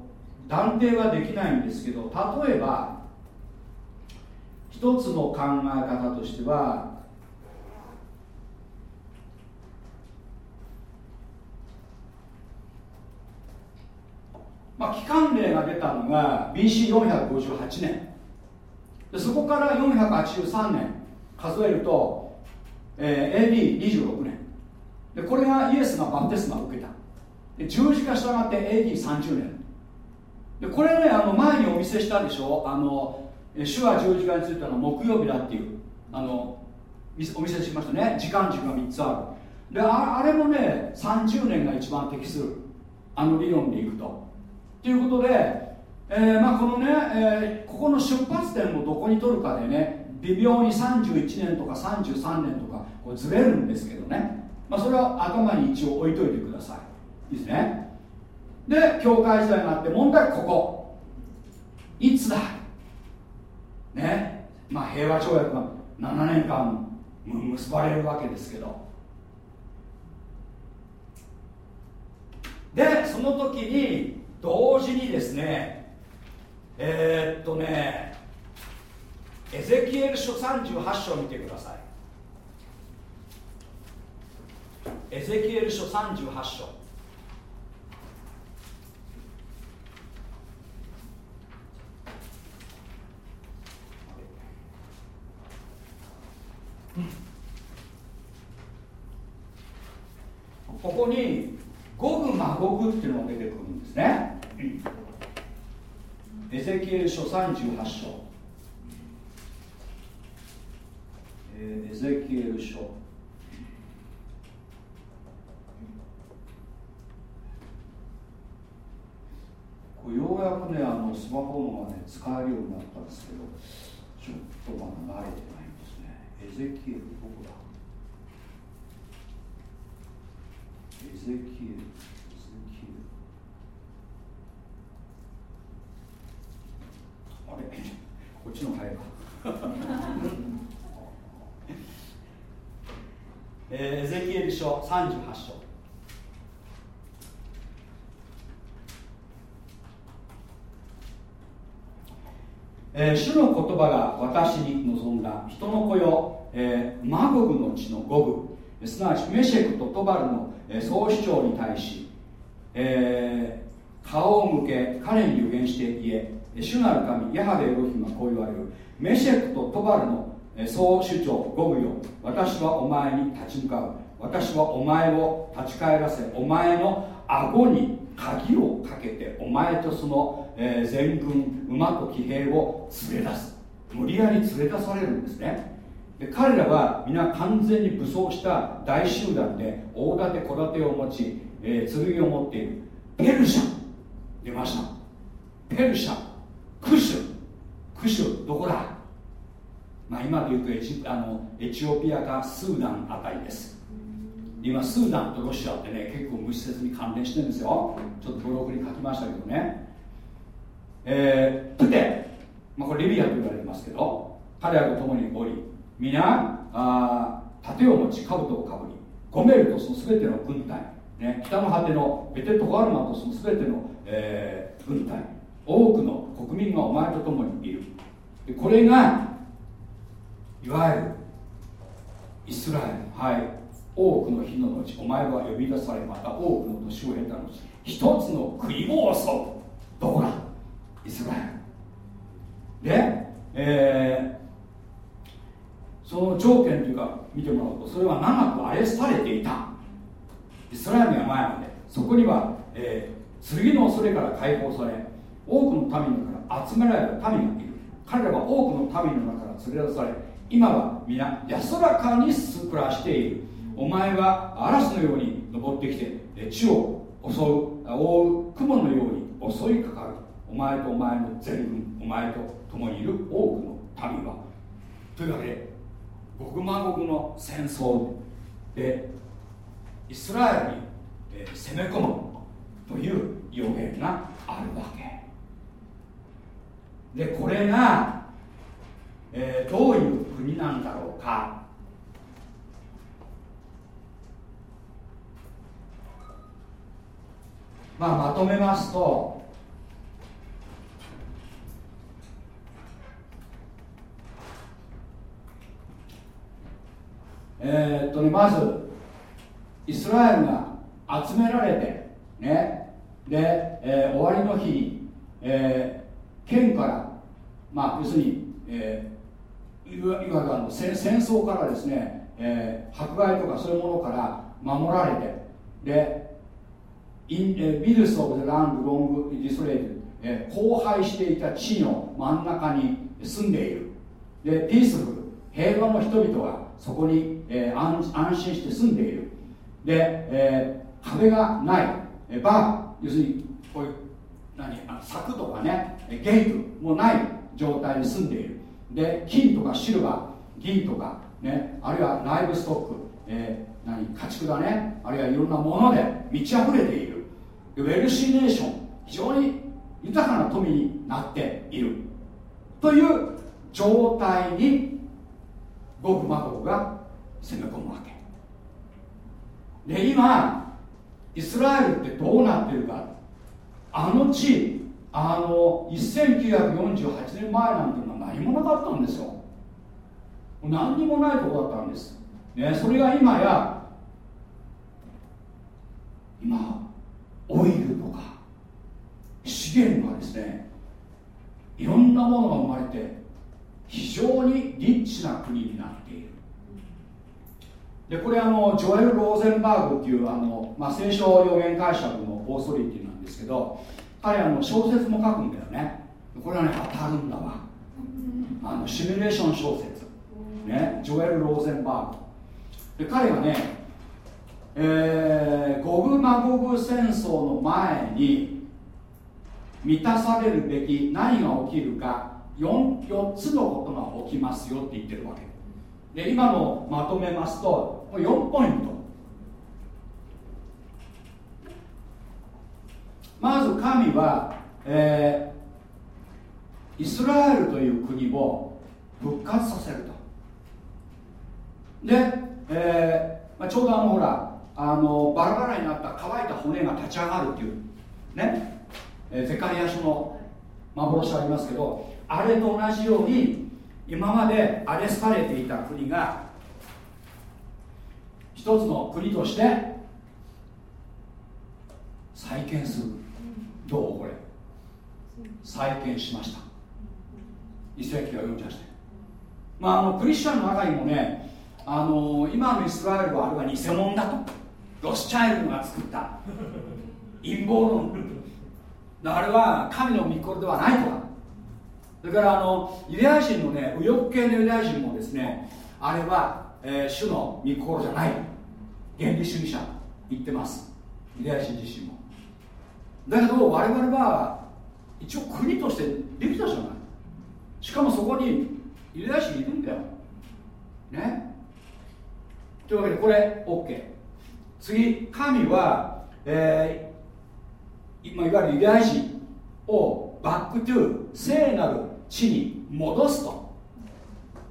断定はできないんですけど例えば一つの考え方としてはまあ、期間例が出たのが BC458 年。でそこから483年数えるとえー、AD26 年。でこれがイエスがバプテスマを受けた。で十字架従って AD30 年。でこれねあの前にお見せしたでしょ？あの主は十字架についたの木曜日だっていうあのお見せしましたね。時間軸が3つある。であれもね30年が一番適する。あの理論でいくと。ということで、えーまあ、このね、えー、ここの出発点をどこに取るかでね微妙に31年とか33年とかこうずれるんですけどね、まあ、それは頭に一応置いといてください。いですね。で教会時代があって問題はここ。いつだ？ね。まあ平和条約が7年間結ばれるわけですけど。でその時に同時にですねえー、っとねエゼキエル書38章を見てください。エゼキエル書38章。ここにゴグマゴグっていうのが出てくるんですね。エゼキエル書38章えー、エゼキエル書。ようやくねあのスマホのがね使えるようになったんですけどちょっとまだ慣れてないんですね。エゼキエルどこだエゼキエルエゼキエルあれこっちの方が早いかえー、エゼキエル書38章。えー、主の言葉が私に望んだ人の子よ、えー、マゴグの地のゴグすなわちメシェクとトバルの、総主張に対し、えー、顔を向け彼に予言して言え主なる神ヤハベエロヒムはこう言われる。メシェクとトバルの総主張ゴブよ。私はお前に立ち向かう。私はお前を立ち返らせ。お前の顎に鍵をかけてお前とその、え、全軍馬と騎兵を連れ出す。無理やり連れ出されるんですね。で彼らは皆完全に武装した大集団で大盾小盾を持ち、えー、剣を持っている。ペルシャ出ました。ペルシャクシュ。クシュどこだ？まあ、今で言うとエチあのエチオピアかスーダンあたりです。今スーダンとロシアってね結構密接に関連してるんですよ。ちょっとブログに書きましたけどね。えー、プテ、まあ、これリビアと言われてますけど彼らと共におり皆あ盾を持ち兜をかぶりゴメルとその全ての軍隊、ね、北の果てのベテトガルマとその全ての、えー、軍隊多くの国民がお前と共にいる。でこれがいわゆるイスラエルはい多くの日の後お前は呼び出されまた多くの年を経た後一つの国を襲う。どこだ？イスラエル。で、えー、その条件というか見てもらうとそれは長く荒れされていた。イスラエルには前まで。そこには、えー、剣の恐れから解放され多くの民の中から集められた民がいる。彼らは多くの民の中から連れ出され今は皆安らかに暮らしている。お前は嵐のように登ってきて地を襲う覆う雲のように襲いかかる。お前とお前の全軍お前と共にいる多くの民は。というわけでゴグマゴグの戦争でイスラエルに、攻め込むという予言があるわけ。でこれがえー、どういう国なんだろうか。まあまとめますとえー、っとねまずイスラエルが集められてねで、えー、終わりの日に、えー、剣からまあ要するに、えーいわゆるあの戦争からですねえー、迫害とかそういうものから守られてで in、え midst of the land long desolate、えー、荒廃していた地の真ん中に住んでいる。で peaceful 平和の人々がそこに、えー、安安心して住んでいる。で、えー、壁がない、えー、バー。要するにこういう何あ柵とかねゲートもない状態に住んでいる。で金とかシルバー銀とか、ね、あるいはライブストック、えー、何家畜だね。あるいはいろんなもので満ち溢れている。ウェルシーネーション非常に豊かな富になっている。という状態にゴグマゴグが攻め込むわけ。で今イスラエルってどうなってるか。あの地あの1948年前なんていうのは何もなかったんですよ。何にもないとこだったんです、ね、それが今や今オイルとか資源がですねいろんなものが生まれて非常にリッチな国になる。でこれあのジョエル・ローゼンバーグっていうあの、まあ、聖書予言解釈のオーソリティなんですけど彼あの小説も書くんだよね。これはね当たるんだわ。あのシミュレーション小説。ねジョエル・ローゼンバーグ。で彼がねえー、ゴグマゴグ戦争の前に満たされるべき何が起きるか 4, 4つのことが起きますよって言ってるわけで今のまとめますと4ポイント。まず神は、えー、イスラエルという国を復活させると。で、えーまあ、ちょうどあのほらあのバラバラになった乾いた骨が立ち上がるっていうね、えー、ゼカリア書の幻ありますけどあれと同じように今まで荒れ廃れていた国が一つの国として再建する。どうこれ？再建しました。一世紀が48年まああのクリスチャンの中にもねあの今のイスラエルはあれは偽物だと。ロスチャイルドが作った陰謀論。あれは神の御心ではないとか。それからあのユダヤ人のね右翼系のユダヤ人もですねあれは、えー、主の御心じゃない。原理主義者言ってます。ユダヤ人自身も。だけど我々は一応国としてできたじゃない。しかもそこにユダヤ人いるんだよ。ね。というわけでこれ OK 次神は、えー、いわゆるユダヤ人を back to 聖なる地に戻すと。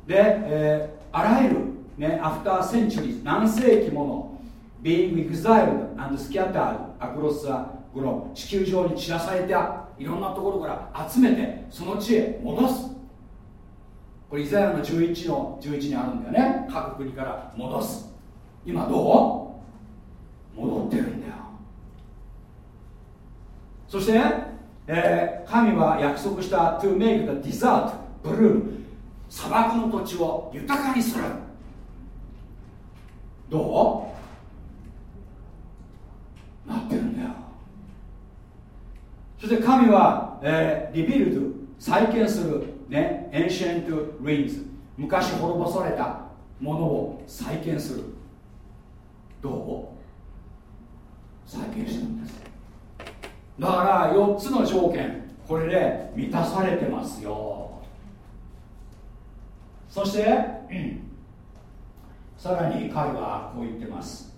で、えー、あらゆる、ね、 after century 何世紀もの being exiled and scattered across the globe 地球上に散らされたいろんなところから集めてその地へ戻す。これイザヤの11の11にあるんだよね。各国から戻す。今どう？戻ってるんだよ。そして、えー、神は約束した to make the desert blue 砂漠の土地を豊かにする。どう？なってるんだよ。そして神は、えー、 rebuild 再建するね ancient ruins 昔滅ぼされたものを再建する。どう？再建したんです。だから4つの条件これで満たされてますよ。そして、うん、さらに彼はこう言ってます。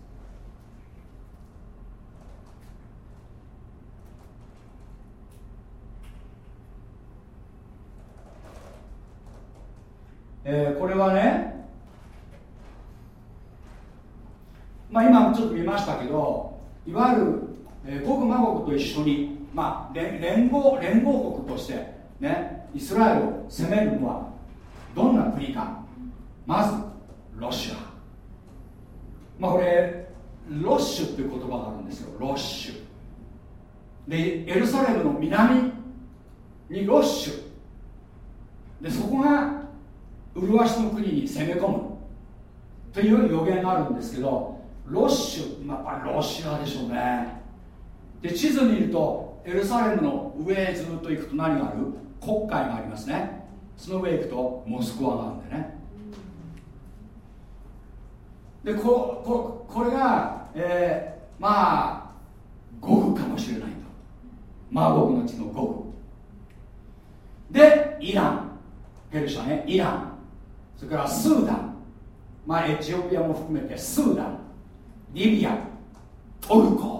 えー、これはねまあ今ちょっと見ましたけどいわゆる、えー、国魔国と一緒に、まあ、連合連合国として、ね、イスラエルを攻めるのはどんな国か。まずロシアまあこれロッシュっていう言葉があるんですよ。ロッシュ。でエルサレムの南にロッシュ。でそこが麗しの国に攻め込む。という予言があるんですけどロッシュ、まあ、やっぱりロシアでしょうね。で地図にいるとエルサレムの上へずっと行くと何がある？国会がありますね。その上行くとモスクワがあるんでね。でこここれが、えー、まあ五分かもしれないと。マーゴグの地の五分でイラン。ペルシャね。イラン。それからスーダン。まあエチオピアも含めてスーダン。リビア。トルコ。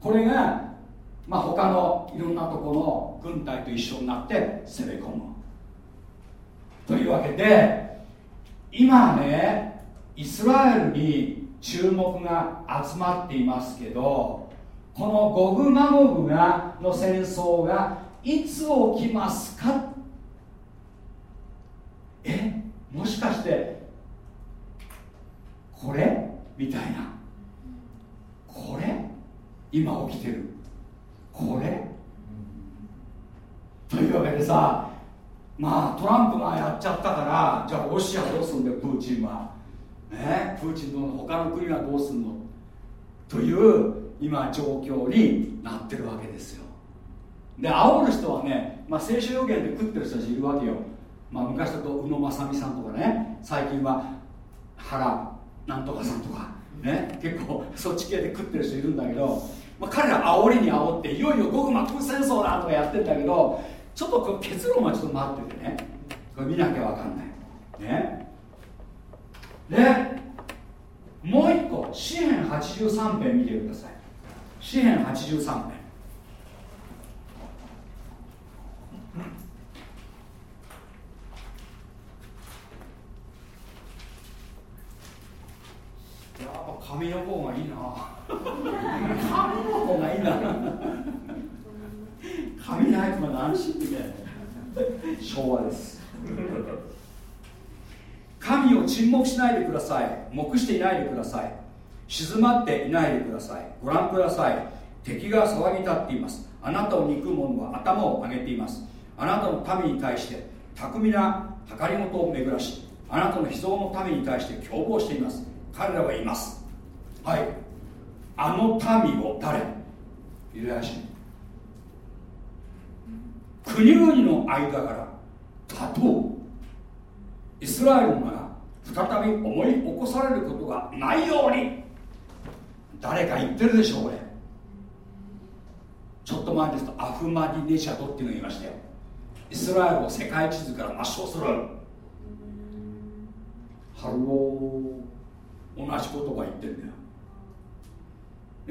これがまあ他のいろんなところの軍隊と一緒になって攻め込む。というわけで今ねイスラエルに注目が集まっていますけどこのゴグマゴグがの戦争がいつ起きますか？えもしかしてこれ？みたいな。これ？今起きてる。これ？というわけでさまあトランプがやっちゃったからじゃあロシアどうすんだよプーチンは。ね？プーチンの他の国はどうすんの？という今状況になってるわけですよ。で煽る人はね、まあ、聖書予言で食ってる人たちいるわけよ、まあ、昔だと宇野正美さんとかね最近は原なんとかさんとか。ね？結構そっち系で食ってる人いるんだけど、まあ、彼ら煽りに煽っていよいよ極幕戦争だとかやってんだけどちょっと結論はちょっと待っててね。これ見なきゃ分かんない。ね。でもう一個詩編83編見てください。詩編83編やっぱ紙の方がいいな。紙の方がいいな。紙ないと安心できない昭和です。神を沈黙しないでください。黙していないでください。静まっていないでください。ご覧ください。敵が騒ぎ立っています。あなたを憎む者は頭を上げています。あなたの民に対して巧みな計りごとを巡らしあなたの秘蔵の民に対して凶暴しています。彼らはいます。はい。あの民を誰？ユダヤ人国々の間から打倒イスラエルの名が再び思い起こされることがないように。誰か言ってるでしょうこれ。ちょっと前ですとアフマディネシャドっていうの言いましたよ。イスラエルを世界地図から抹消する。Hello。同じことが言ってんだよ。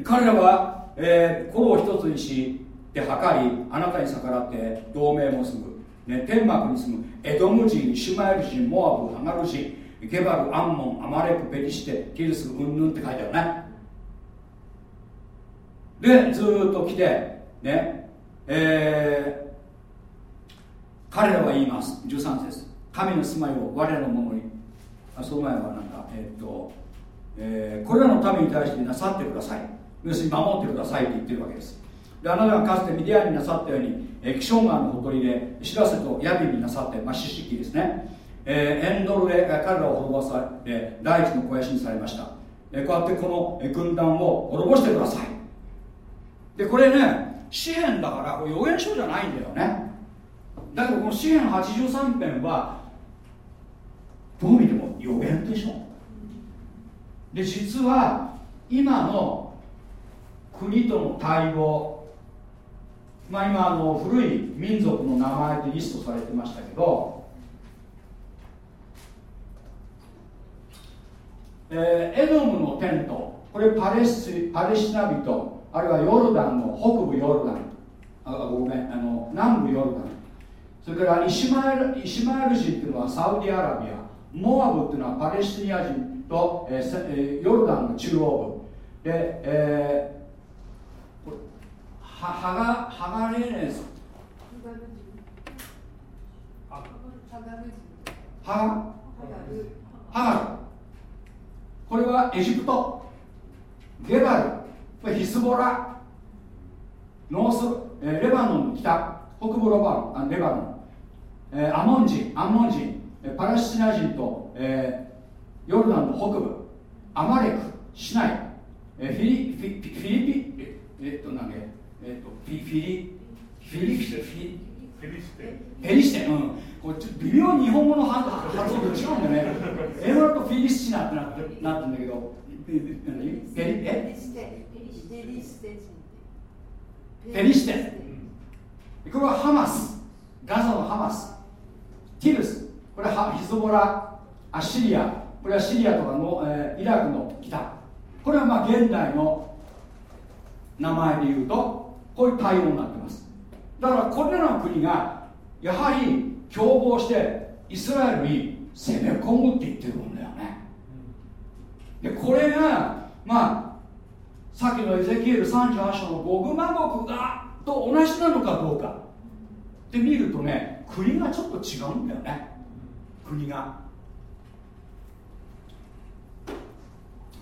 彼らは、えー、心を一つにして謀りあなたに逆らって同盟を結ぶ、ね、天幕に住むエドム人イシュマエル人モアブハガル人ゲバルアンモンアマレクペリシテキルスうんぬんって書いてあるね。でずっと来てねえー、彼らは言います。13節。神の住まいを我らのものに。あその前はなんかえー、っと、えー、これらの民に対してなさってください。要するに守ってくださいって言ってるわけです。であなたがかつてミディアンになさったようにえキションのほとりでシセラとヤビンになさって、まあ、士師記ですね、えー、エンドルで彼らを滅ぼされ大地の肥やしにされました、えー、こうやってこの軍団を滅ぼしてください。でこれね詩篇だからこれ予言書じゃないんだよね。だけどこの詩篇83編はどう見ても予言でしょ。で実は今の国との対応。まあ、今あの古い民族の名前でリストされてましたけど、えー、エドムのテント。これパレスパレスチナ人。あるいはヨルダンの北部ヨルダン。あごめん。あの南部ヨルダン。それからイシマエルイシマエル人っていうのはサウジアラビア。モアブっていうのはパレスチナ人と、えー、ヨルダンの中央部。で、えーははがはがれねす。はがはがこれはエジプト。ゲバル。ヒスボラ。ノース、えー、レバノンの北北部ロバあレバノン、えー、アモン人。アンモン人。パレスチナ人と、えヨルダンの北部。アマレク。市内えフィリフィフィリピええっと何えっとフィフィリフィリフィフィフェリシテペリシテうん。これちょっと微妙に日本語の発発音と違うんだよね。英語だとフィリスチナってなってなってんだけどペリペリえペリシテこれはハマス。ガザのハマス。ティルス。これはヒズボラ。アッシリア。これはシリアとかの、えーイラクの北。これはまあ現代の名前で言うとこういう対応になってます。だからこれらの国がやはり共謀してイスラエルに攻め込むって言ってるんだよね。でこれがまあさっきのエゼキエル38章のゴグマゴグがと同じなのかどうか。で見るとね国がちょっと違うんだよね。国が。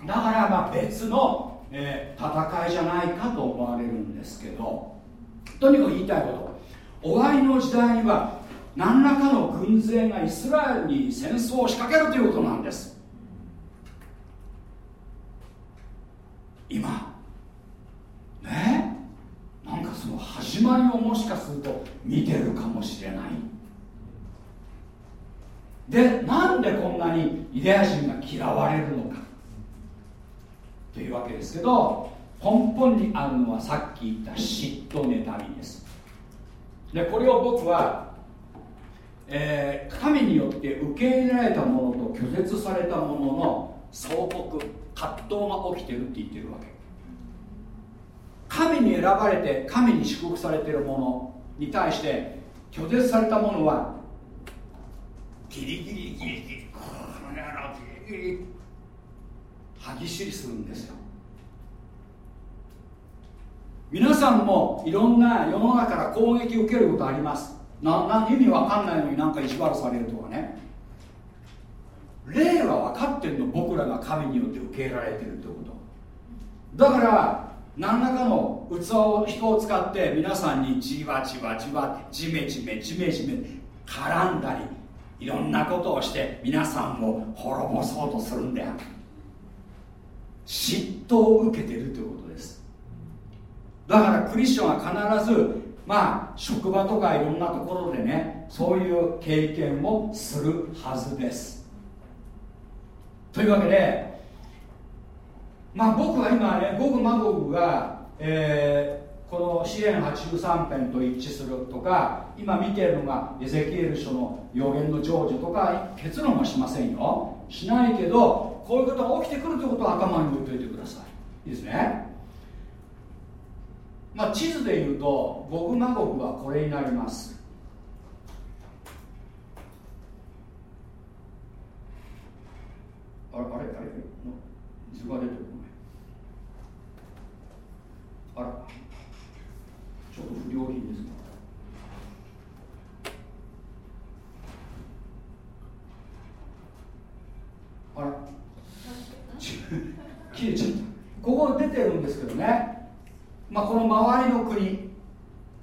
だからまあ別の、えー戦いじゃないかと思われるんですけどとにかく言いたいこと。終わりの時代には何らかの軍勢がイスラエルに戦争を仕掛けるということなんです。今。ね？なんかその始まりをもしかすると見てるかもしれない。でなんでこんなにユダヤ人が嫌われるのか。というわけですけど根本にあるのはさっき言った嫉妬妬みです。でこれを僕は、えー神によって受け入れられたものと拒絶されたものの相北葛藤が起きてるって言ってるわけ。神に選ばれて神に祝福されてるものに対して拒絶されたものはギリギリギリギリこの野郎ギリギリ歯ぎしりするんですよ。皆さんもいろんな世の中から攻撃を受けることあります。なな意味わかんないのになんか意地悪されるとかね。霊は分かってるの僕らが神によって受け入れられてるってこと。だから何らかの器を人を使って皆さんにじわじわじわじめじめじめじめ絡んだりいろんなことをして皆さんを滅ぼそうとするんだよ。嫉妬を受けてるということです。だからクリスチャンは必ずまあ職場とかいろんなところでねそういう経験をするはずです。というわけでまあ僕は今ねゴグマゴグが、えーこの支援83編と一致するとか今見てるのがエゼキエル書の予言の成就とか結論はしませんよ。しないけどこういうことが起きてくるということを頭に置いといてください。いいですね？まあ地図でいうとゴグマゴグはこれになります。あれあれあれ？図が出てるあらちょっと不良品ですかあらち消えちゃったここ出てるんですけどね、まあ、この周りの国、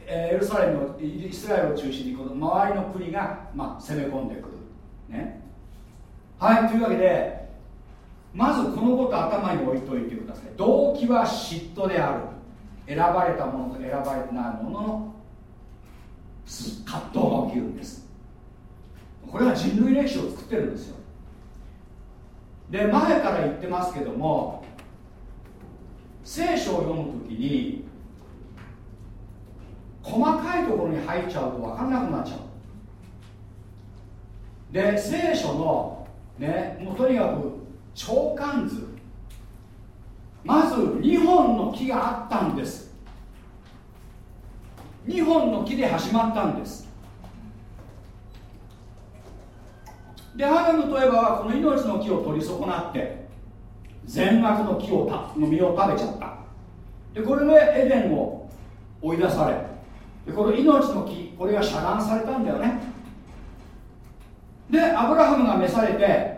えーエルサレムのイスラエルを中心にこの周りの国が、まあ、攻め込んでくる、ね、はいというわけでまずこのこと頭に置いといてください。動機は嫉妬である。選ばれたものと選ばれてないものの葛藤が起きるんです。これは人類歴史を作ってるんですよ。で前から言ってますけども聖書を読むときに細かいところに入っちゃうと分かんなくなっちゃう。で聖書のねもうとにかく長官図。まず2本の木があったんです。2本の木で始まったんです。でアダムとエバはこの命の木を取り損なって善悪の木をたの実を食べちゃった。でこれでエデンを追い出されでこの命の木これが遮断されたんだよね。でアブラハムが召されて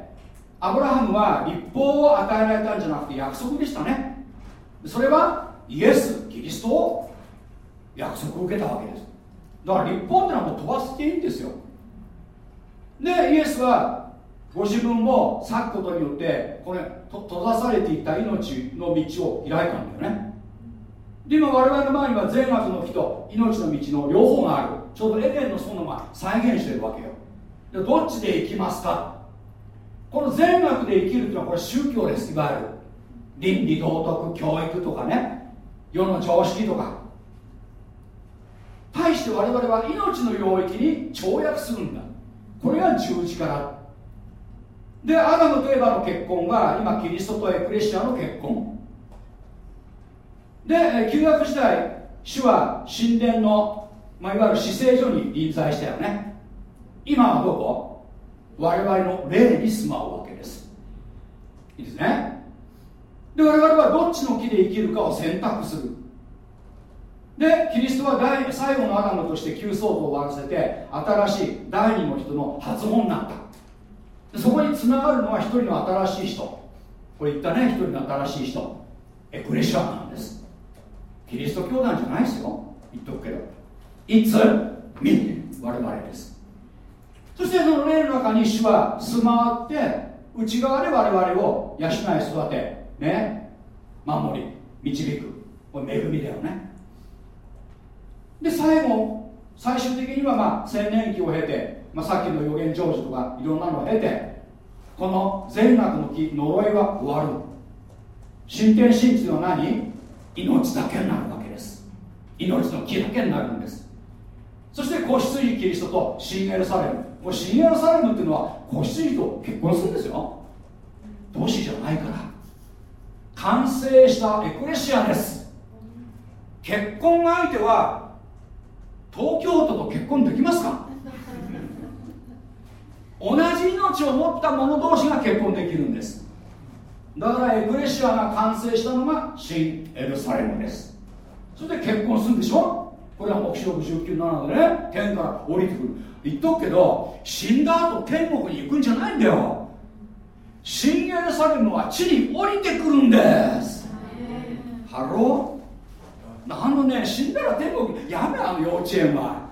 アブラハムは立法を与えられたんじゃなくて約束でしたね。それはイエスキリストを約束を受けたわけです。だから立法ってのはもう飛ばしていいんですよ。でイエスはご自分を裂くことによってこれ閉ざされていた命の道を開いたんだよね。で今我々の前には善悪の木と命の道の両方がある。ちょうどエデンの園が再現してるわけよ。でどっちで生きますか？この善悪で生きるというのはこれ宗教ですいわゆる。倫理道徳教育とかね。世の常識とか。対して我々は命の領域に跳躍するんだ。これが十字架だ。でアダムとエバの結婚が今キリストとエクレシアの結婚。で旧約時代主は神殿の、まあ、いわゆる死聖所に臨在したよね。今はどこ？我々の霊に住まうわけです。いいですね？で我々はどっちの木で生きるかを選択する。でキリストは第最後のアダムとして旧創造を終わらせて新しい第二の人の発音になった。そこにつながるのは一人の新しい人。これ言ったね一人の新しい人。エクレシアなんです。キリスト教団じゃないですよ。言っとくけど。It's me 我々です。そしてその霊の中に主は住まわって内側で我々を養い育てね。守り導く。これ恵みだよね。で最後最終的にはまあ青年期を経て、まあ、さっきの予言成就とかいろんなのを経てこの善悪の木呪いは終わる。新天神地は何命だけになるわけです。命の木だけになるんです。そして子羊キリストと新エルサレム。これ新エルサレムっていうのは子羊と結婚するんですよ。同志じゃないから。完成したエクレシアです。結婚相手は東京都と結婚できますか？[LAUGHS] 同じ命を持った者同士が結婚できるんですだからエクレシアが完成したのが新エルサレムです。それで結婚するんでしょ？これは黙示録19.7でね天から降りてくる。言っとくけど死んだ後天国に行くんじゃないんだよ。新エルサレムは地に降りてくるんです。 Hello？あのね死んだら天国やめあの幼稚園は。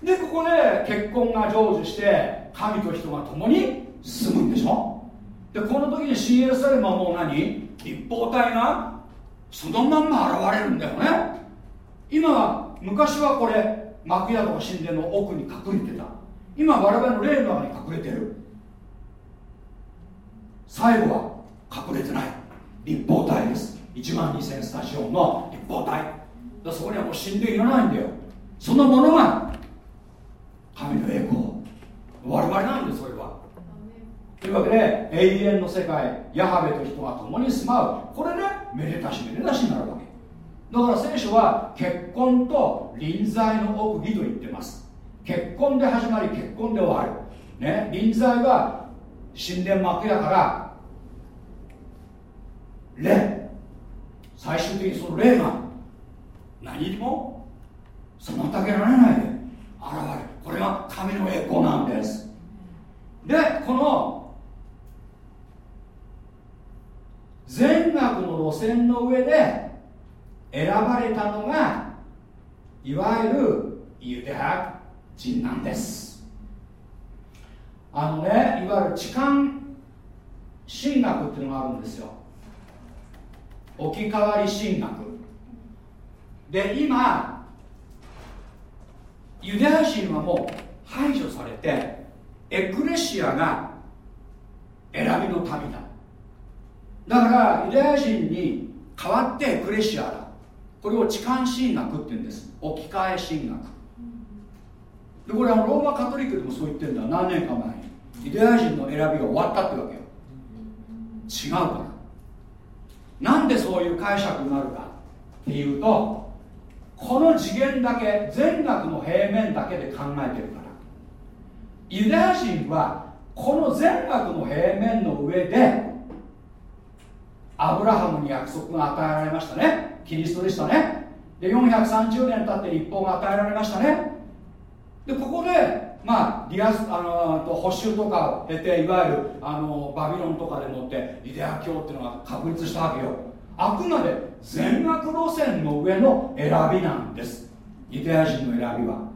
でここで結婚が成就して神と人が共に住むんでしょ？でこの時に CSL はもう何？立方体がそのまんま現れるんだよね。今は昔はこれ幕屋とか神殿の奥に隠れてた。今我々の霊の中に隠れてる。最後は隠れてない。立方体です。1万2000スタジオの立方体。だそこにはもう神殿いらないんだよ。そのものが神の栄光。我々なんでそれは。というわけで永遠の世界ヤハベと人が共に住まう。これ、ね、めでたしめでたしになるわけ。だから聖書は結婚と臨在の奥義と言ってます。結婚で始まり結婚で終わる、ね、臨在は神殿幕やから霊。最終的にその霊が何にも妨げられないで現れる。これが神の栄光なんです。でこの善悪の路線の上で選ばれたのがいわゆるユダヤ人なんです。あのねいわゆる痴漢神学っていうのがあるんですよ。置き換わり神学。で今ユダヤ人はもう排除されてエクレシアが選びの民だ。だからユダヤ人に代わってクレシアだ。これを痴漢神学って言うんです。置き換え神学。でこれはローマカトリックでもそう言ってるんだ。何年か前に。ユダヤ人の選びが終わったってわけよ。違うから。なんでそういう解釈になるかっていうとこの次元だけ全額の平面だけで考えてるから。ユダヤ人はこの全額の平面の上でアブラハムに約束が与えられましたね。キリストでしたね。で430年経って立法が与えられましたね。でここでまあリアスあの保守とかを経ていわゆるあのバビロンとかでもってイデア教っていうのが確立したわけよ。あくまで全額路線の上の選びなんです。ユダヤ人の選びは。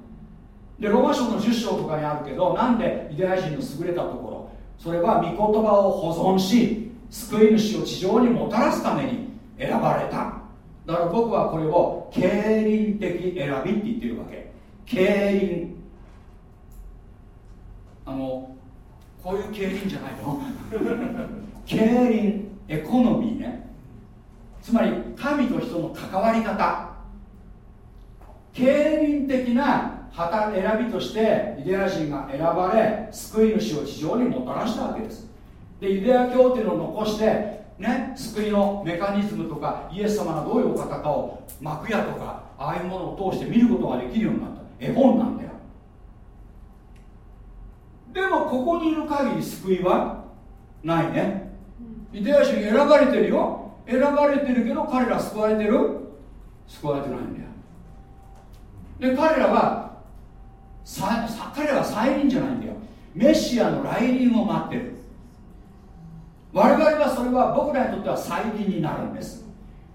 でローマ書の10章とかにあるけどなんでユダヤ人の優れたところそれは御言葉を保存し救い主を地上にもたらすために選ばれた。だから僕はこれを経輪的選びって言ってるわけ。経輪あのこういう経輪じゃないの。[LAUGHS] 経輪エコノミーね。つまり神と人の関わり方。経輪的な選びとしてユダヤ人が選ばれ救い主を地上にもたらしたわけですでユダヤ教っていうのを残してね救いのメカニズムとかイエス様がどういうお方かを幕屋とかああいうものを通して見ることができるようになった。絵本なんだよ。でもここにいる限り救いはないね。ユダヤ人選ばれてるよ。選ばれてるけど彼ら救われてる？救われてないんだよ。で彼らはさ彼らは再臨じゃないんだよ。メシアの来臨を待ってる我々はそれは僕らにとっては再臨になるんです。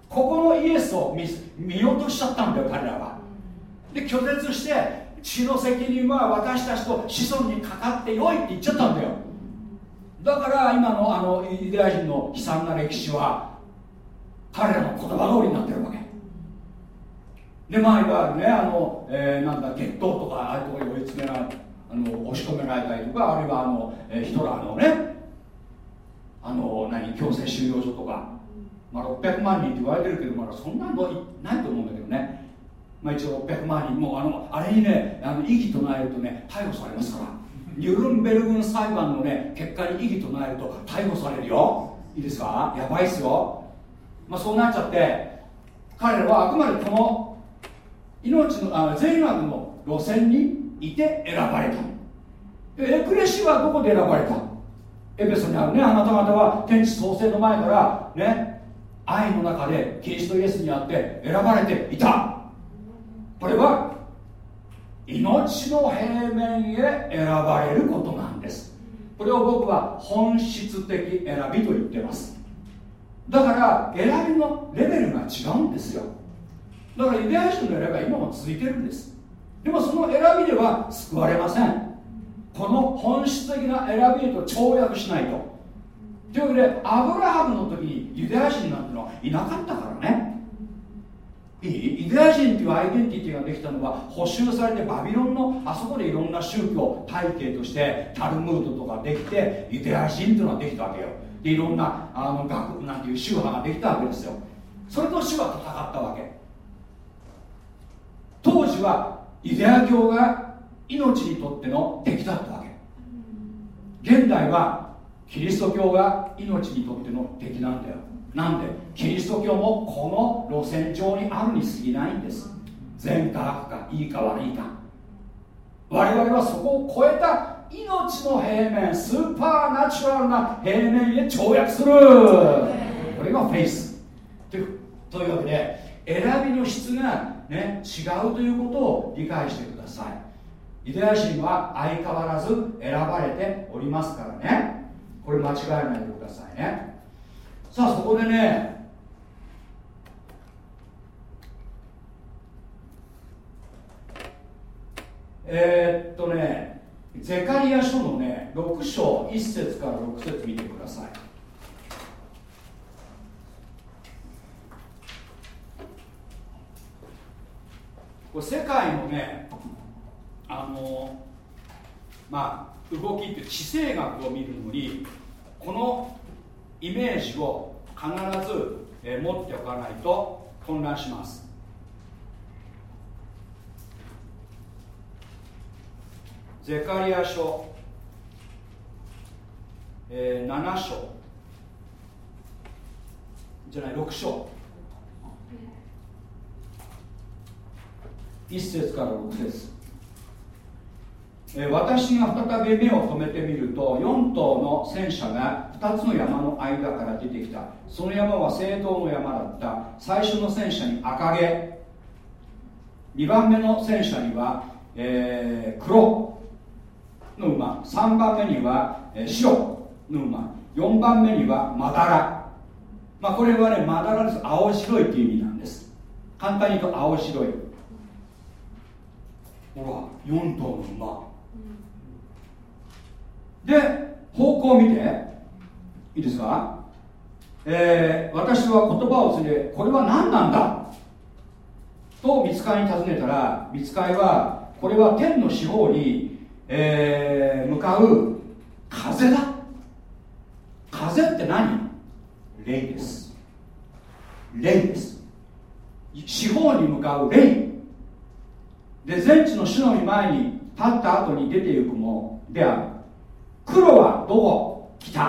ここのイエスを見落としちゃったんだよ彼らは。で拒絶して血の責任は私たちと子孫にかかってよいって言っちゃったんだよ。だから今のあのユダヤ人の悲惨な歴史は彼らの言葉通りになってるわけ。でまあいわゆるねあの、えー、なんだ決闘とかああいうとこに追い詰められあの押し込められたりとかあるいはあの、えー、ヒトラーのねあの何強制収容所とか、まあ、600万人って言われてるけどまだそんなのないと思うんだけどね。まあ、一応600万人。もうあのあれにねあの異議唱えるとね逮捕されますから。ニュルンベルグン裁判のね結果に異議唱えると逮捕されるよ。いいですか？やばいっすよ。まあそうなっちゃって彼らはあくまでこの命のあ善悪の路線にいて選ばれた。エクレシーはどこで選ばれた？エペソにあるね。あなた方は天地創生の前からね愛の中でキリストイエスにあって選ばれていた。これは命の平面へ選ばれることなんです。これを僕は本質的選びと言ってます。だから選びのレベルが違うんですよ。だからユダヤ人の選びは今も続いてるんです。でもその選びでは救われません。この本質的な選びへと跳躍しないと。というわけでアブラハムの時にユダヤ人なんてのはいなかったからね。いい？ユダヤ人というアイデンティティができたのは補修されてバビロンのあそこでいろんな宗教体系としてタルムードとかできてユダヤ人というのができたわけよ。でいろんなあの学なんていう宗派ができたわけですよ。それと主は戦ったわけ。当時はユダヤ教が命にとっての敵だったわけ。現代はキリスト教が命にとっての敵なんだよ。なんで？キリスト教もこの路線上にあるに過ぎないんです。善か悪かいいか悪いか。我々はそこを超えた命の平面スーパーナチュラルな平面へ跳躍する。これがフェイス。というわけで選びの質が、ね、違うということを理解してください。ユダヤ人は相変わらず選ばれておりますからね。これ間違えないでくださいね。さあそこでねえー、っとねゼカリア書のね6章1節から6節見てください。これ世界のねあのまあ動きって地政学を見るのにこのイメージを必ず、えー、持っておかないと混乱します。ゼカリア書、えー、7章。じゃない6章。1節から6節私が再び目を留めてみると4頭の戦車が2つの山の間から出てきた。その山は聖堂の山だった。最初の戦車に赤毛。2番目の戦車には、えー、黒の馬。3番目には、えー、白の馬。4番目にはまだら。まあこれはねまだらです。青白いっていう意味なんです。簡単に言うと青白い。ほら4頭の馬。で方向を見て。いいですか？えー、私は言葉を連れこれは何なんだ？と見つかりに尋ねたら見つかりはこれは天の四方に、えー、向かう風だ。風って何？霊です。霊です。四方に向かう霊。で全地の主の御前に立った後に出ていくもである。黒はどこ？北。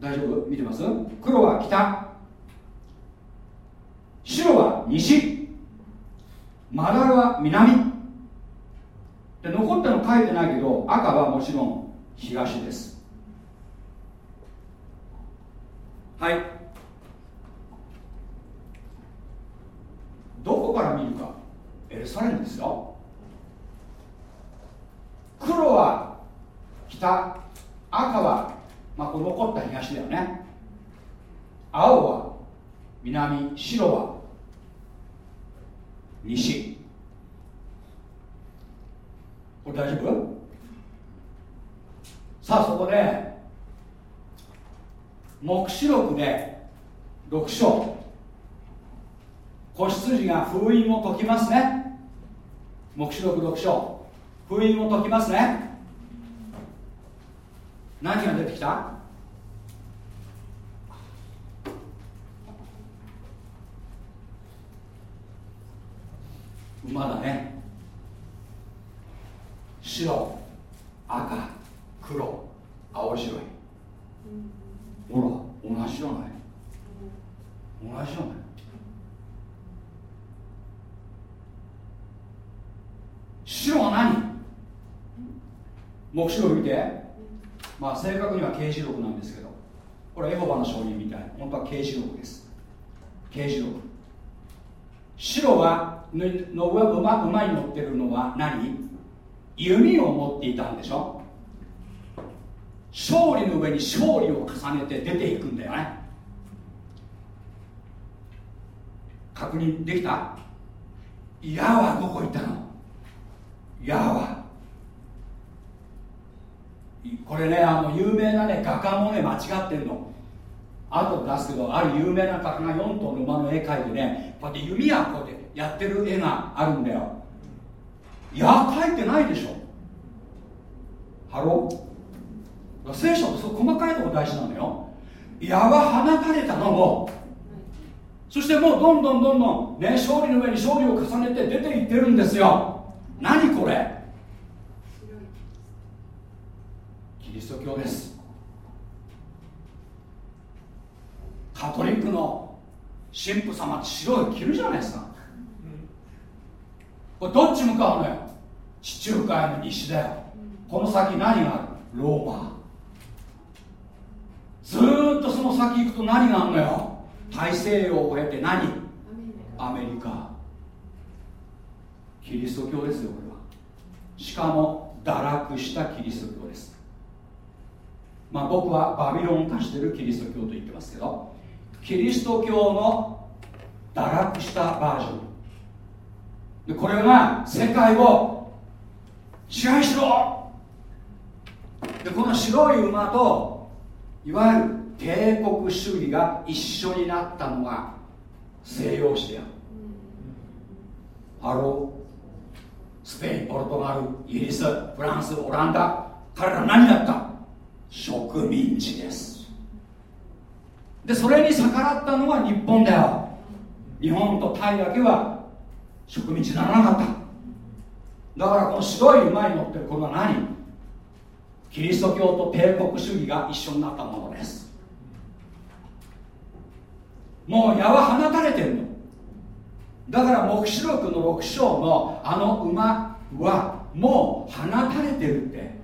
大丈夫？見てます？黒は北。白は西。まだは南。で残ったの書いてないけど赤はもちろん東です。はい。どこから見るかエルサレムですよ。黒は北赤は、まあ、こ残った東だよね。青は南白は西。これ大丈夫？さあそこで黙示録で6章。子羊が封印を解きますね。黙示録6章。封印を解きますね。何が出てきた？馬だね。白赤黒青白い、ほら同じじゃない？同じじゃない？白は何？目視録見て。まあ正確には刑事録なんですけど。これエホバの証人みたい。本当は刑事録です。刑事録。白はの上馬馬に乗ってるのは何？弓を持っていたんでしょ？勝利の上に勝利を重ねて出ていくんだよね。確認できた？矢はどこ行ったの？矢はこれねあの有名なね画家もね間違ってんの。後で出すけどある有名な画家が4頭の馬の絵描いてねこうやって弓矢こうやってやってる絵があるんだよ。矢描いてないでしょ。 Hello。聖書ってそう細かいとこ大事なのよ。矢は放たれたのも。そしてもうどんどんどんどん、ね、勝利の上に勝利を重ねて出ていってるんですよ。何これ？キリスト教です。カトリックの神父様って白い着るじゃないですか。これどっち向かうのよ。地中海の西だよ。この先何がある？ローマ。ずっとその先行くと何があるのよ？大西洋を経て何？アメリカ。キリスト教ですよこれは。しかも堕落したキリスト教ですまあ僕はバビロン化してるキリスト教と言ってますけどキリスト教の堕落したバージョン。でこれが世界を支配しろ。でこの白い馬といわゆる帝国主義が一緒になったのが西洋史だよハロースペインポルトガルイギリスフランスオランダ彼ら何だった？植民地です。でそれに逆らったのが日本だよ。日本とタイだけは植民地にならなかった。だからこの白い馬に乗ってるこれは何？キリスト教と帝国主義が一緒になったものです。もう矢は放たれてるの。だから黙示録の6章のあの馬はもう放たれてるって。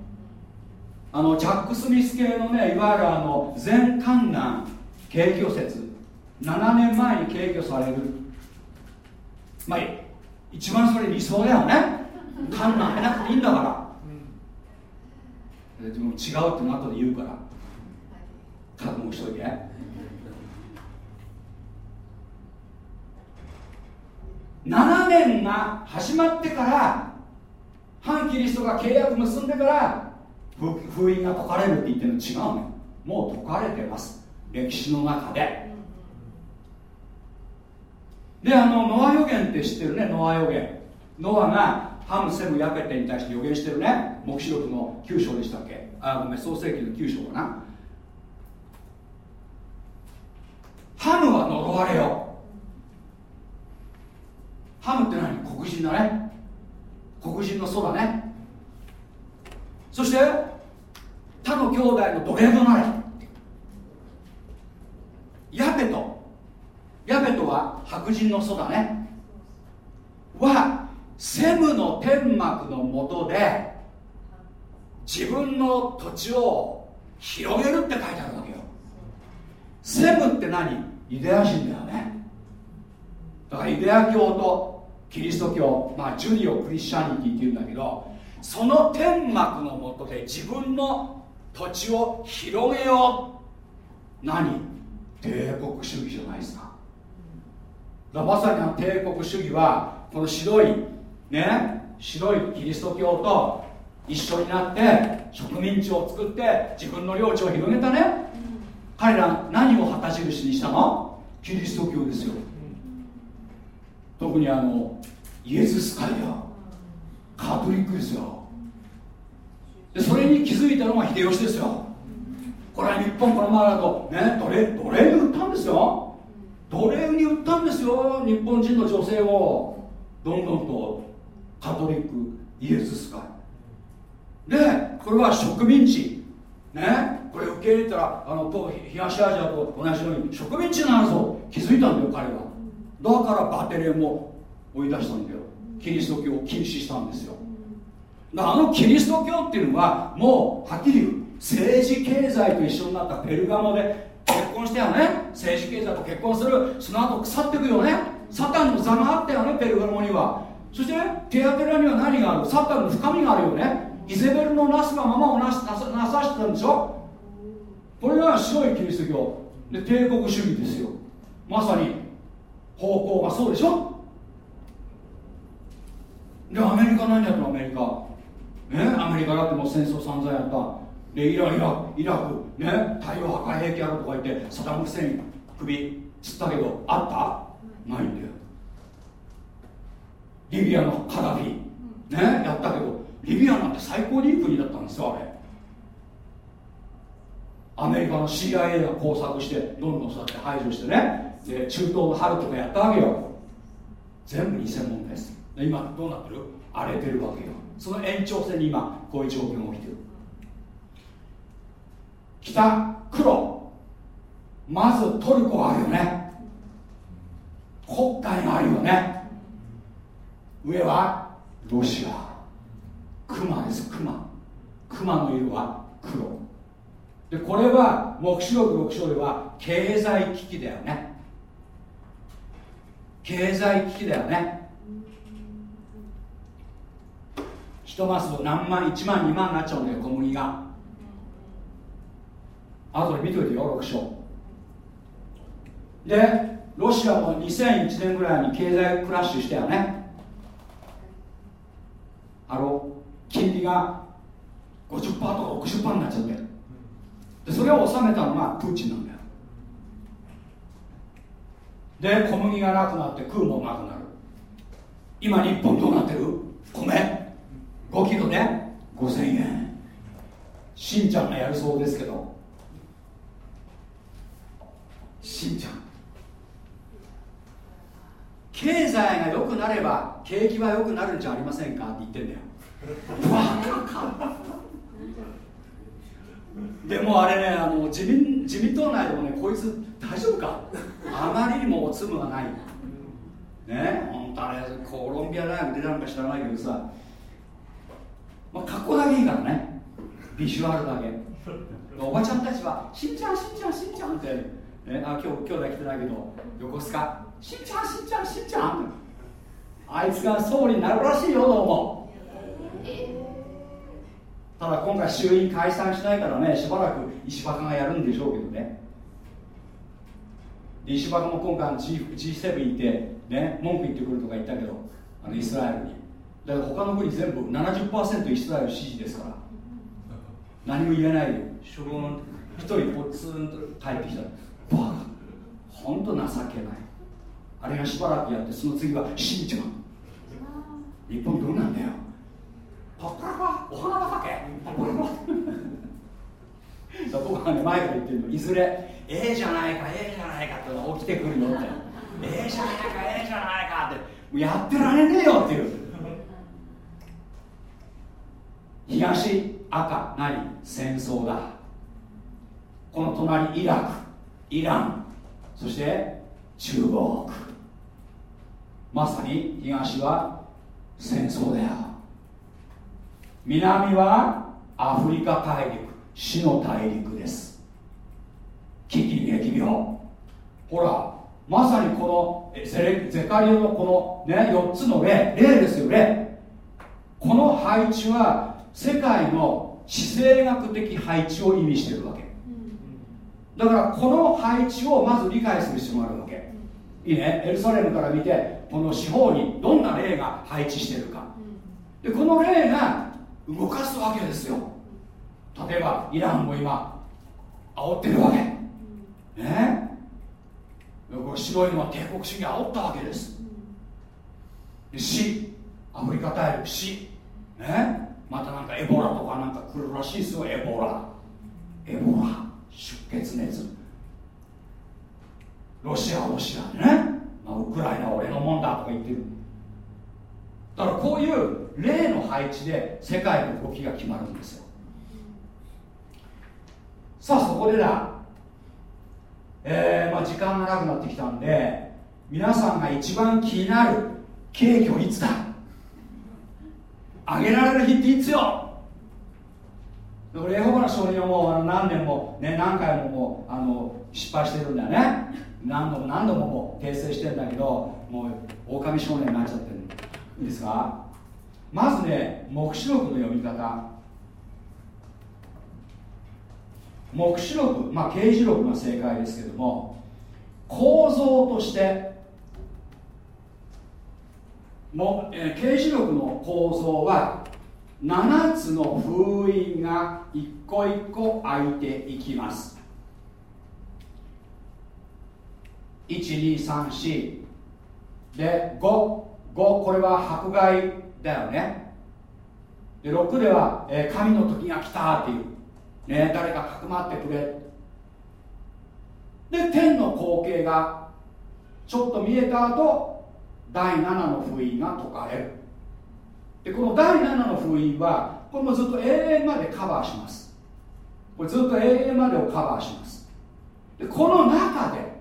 あのジャック・スミス系のねいわゆるあの全観覧景挙説。7年前に景挙される。まあ一番それ理想だよね。観覧なくていいんだから、うん、でも違うって後で言うから。覚悟しといて。7 7年が始まってから反キリストが契約結んでから封印が解かれるって言ってるの違うのもう解かれてます。歴史の中で。であのノア予言って知ってるね？ノア予言。ノアがハムセムヤペテに対して予言してるね？黙示録の9章でしたっけ？あごめん創世紀の9章かな。ハムは呪われよ。ハムって何？黒人だね。黒人の祖だね。そして他の兄弟の奴隷となれヤペト。ヤペトは白人の祖だね。はセムの天幕のもとで自分の土地を広げるって書いてあるわけよ。セムって何？ユダヤ人だよね。だからユダヤ教とキリスト教まあジュリオ・クリスチャニティっていうんだけどその天幕のもとで自分の土地を広げよう。何？帝国主義じゃないですか。だまさに帝国主義はこの白いね白いキリスト教と一緒になって植民地を作って自分の領地を広げたね、彼ら何を旗印にしたの？キリスト教ですよ、特にあのイエズス会やカトリックですよ。でそれに気づいたのが秀吉ですよ。これは日本このままだとね奴隷奴隷に売ったんですよ。奴隷に売ったんですよ日本人の女性を。どんどんとカトリックイエズス会でこれは植民地。ねこれ受け入れたらあの東アジアと同じように植民地になるぞ。気づいたんだよ彼は。だからバテレンも追い出したんだよ。キリスト教を禁止したんですよ。あのキリスト教っていうのはもうはっきり言う政治経済と一緒になったペルガモで結婚したよね。政治経済と結婚する。その後腐っていくよね。サタンの座があったよねペルガモには。そしてテアテラには何がある？サタンの深みがあるよね。イゼベルのなすがままをなすなさしてたんでしょ？これが白いキリスト教。で帝国主義ですよ。まさに方向がそうでしょ？でアメリカ何やったのアメリカ。ねアメリカだってもう戦争散々やった。でイライライラク。ね太陽破壊兵器やるとか言ってサダム・フセイン首つったけどあった？ないんだよリビアのカダフィ。ねやったけどリビアなんて最高にいい国だったんですよあれ。アメリカの CIA が工作してどんどんそうやって排除してね。で中東の春とかやったわけよ。全部偽物です今どうなってる？荒れてるわけよ。その延長線に今こういう状況が起きてる。北黒。まずトルコがあるよね。黒海があるよね。上はロシア。クマですクマクマの色は黒。でこれは黙示録6章では経済危機だよね。経済危機だよねひとマス何万1万2万になっちゃうんだよ小麦が。後で見といてよ6章。でロシアも2001年ぐらいに経済クラッシュしたよね。あの金利が50%とか60%になっちゃって。でそれを収めたのがプーチンなんだよ。で小麦がなくなって食うもなくなる。今日本どうなってる？米。5キロで5000円。しんちゃんがやるそうですけど。しんちゃん。経済が良くなれば景気は良くなるんじゃありませんか？って言ってんだよ。でもあれねあの自民自民党内でもねこいつ大丈夫か？あまりにもおつむがない。ね？本当あれコロンビア大学出たのか知らないけどさ、まあ、格好だけいいからね。ビジュアルだけ。おばちゃんたちは「しんちゃんしんちゃんしんちゃん」って、ね、あ今日兄弟来てないけど横須賀「しんちゃんしんちゃんしんちゃん」あいつが総理になるらしいよどうも。ただ今回衆院解散しないからねしばらく石破がやるんでしょうけどね。石破も今回 G G7 いて、ね、文句言ってくるとか言ったけどあのイスラエルに。だから他の国全部70%イスラエル支持ですから。何も言えないでしょん一人ポツンと帰ってきた。バカ本当情けない。あれがしばらくやってその次は死んじまう。日本どうなんだよ。パッパラパお花畑。パッパラパ僕はね前から言ってるの。いずれええじゃないかええじゃないかって起きてくるよって。ええじゃないかええじゃないかって。もうやってられねえよっていう。東赤何戦争だ。この隣イラクイランそして中国。まさに東は戦争だよ。南はアフリカ大陸死の大陸です。危機疫病。ほらまさにこのゼゼカリオのこの、ね、4つの例例ですよ例。この配置は世界の地政学的配置を意味しているわけ。だからこの配置をまず理解する必要があるわけ。いいね？エルサレムから見てこの四方にどんな霊が配置してるか。でこの霊が動かすわけですよ。例えばイランも今煽ってるわけ。ね？これ白いのは帝国主義煽ったわけです。死。アフリカ大陸死。ね？またなんかエボラとかなんか来るらしいですよエボラ。エボラ出血熱。ロシアはロシアでね、まあ、ウクライナは俺のもんだとか言ってる。だからこういう例の配置で世界の動きが決まるんですよ。さあそこでだ。えー、まあ時間がなくなってきたんで皆さんが一番気になる景気をいつだ？あげられる日っていつよ？俺エホバの証人はもうあの何年も、ね、何回ももうあの失敗してるんだよね。何度も何度ももう訂正してんだけどもう狼少年になっちゃってるいいですかまずね黙示録の読み方。黙示録まあ刑事録が正解ですけども構造としても、えー、刑事録の構造は7つの封印が一個一個開いていきます。1234で55これは迫害だよね。で6では、えー、神の時が来たっていう、ね、誰かかくまってくれ。で天の光景がちょっと見えた後第7の封印が解かれる。でこの第7の封印はこれもずっと永遠までカバーします。これずっと永遠までをカバーします。でこの中で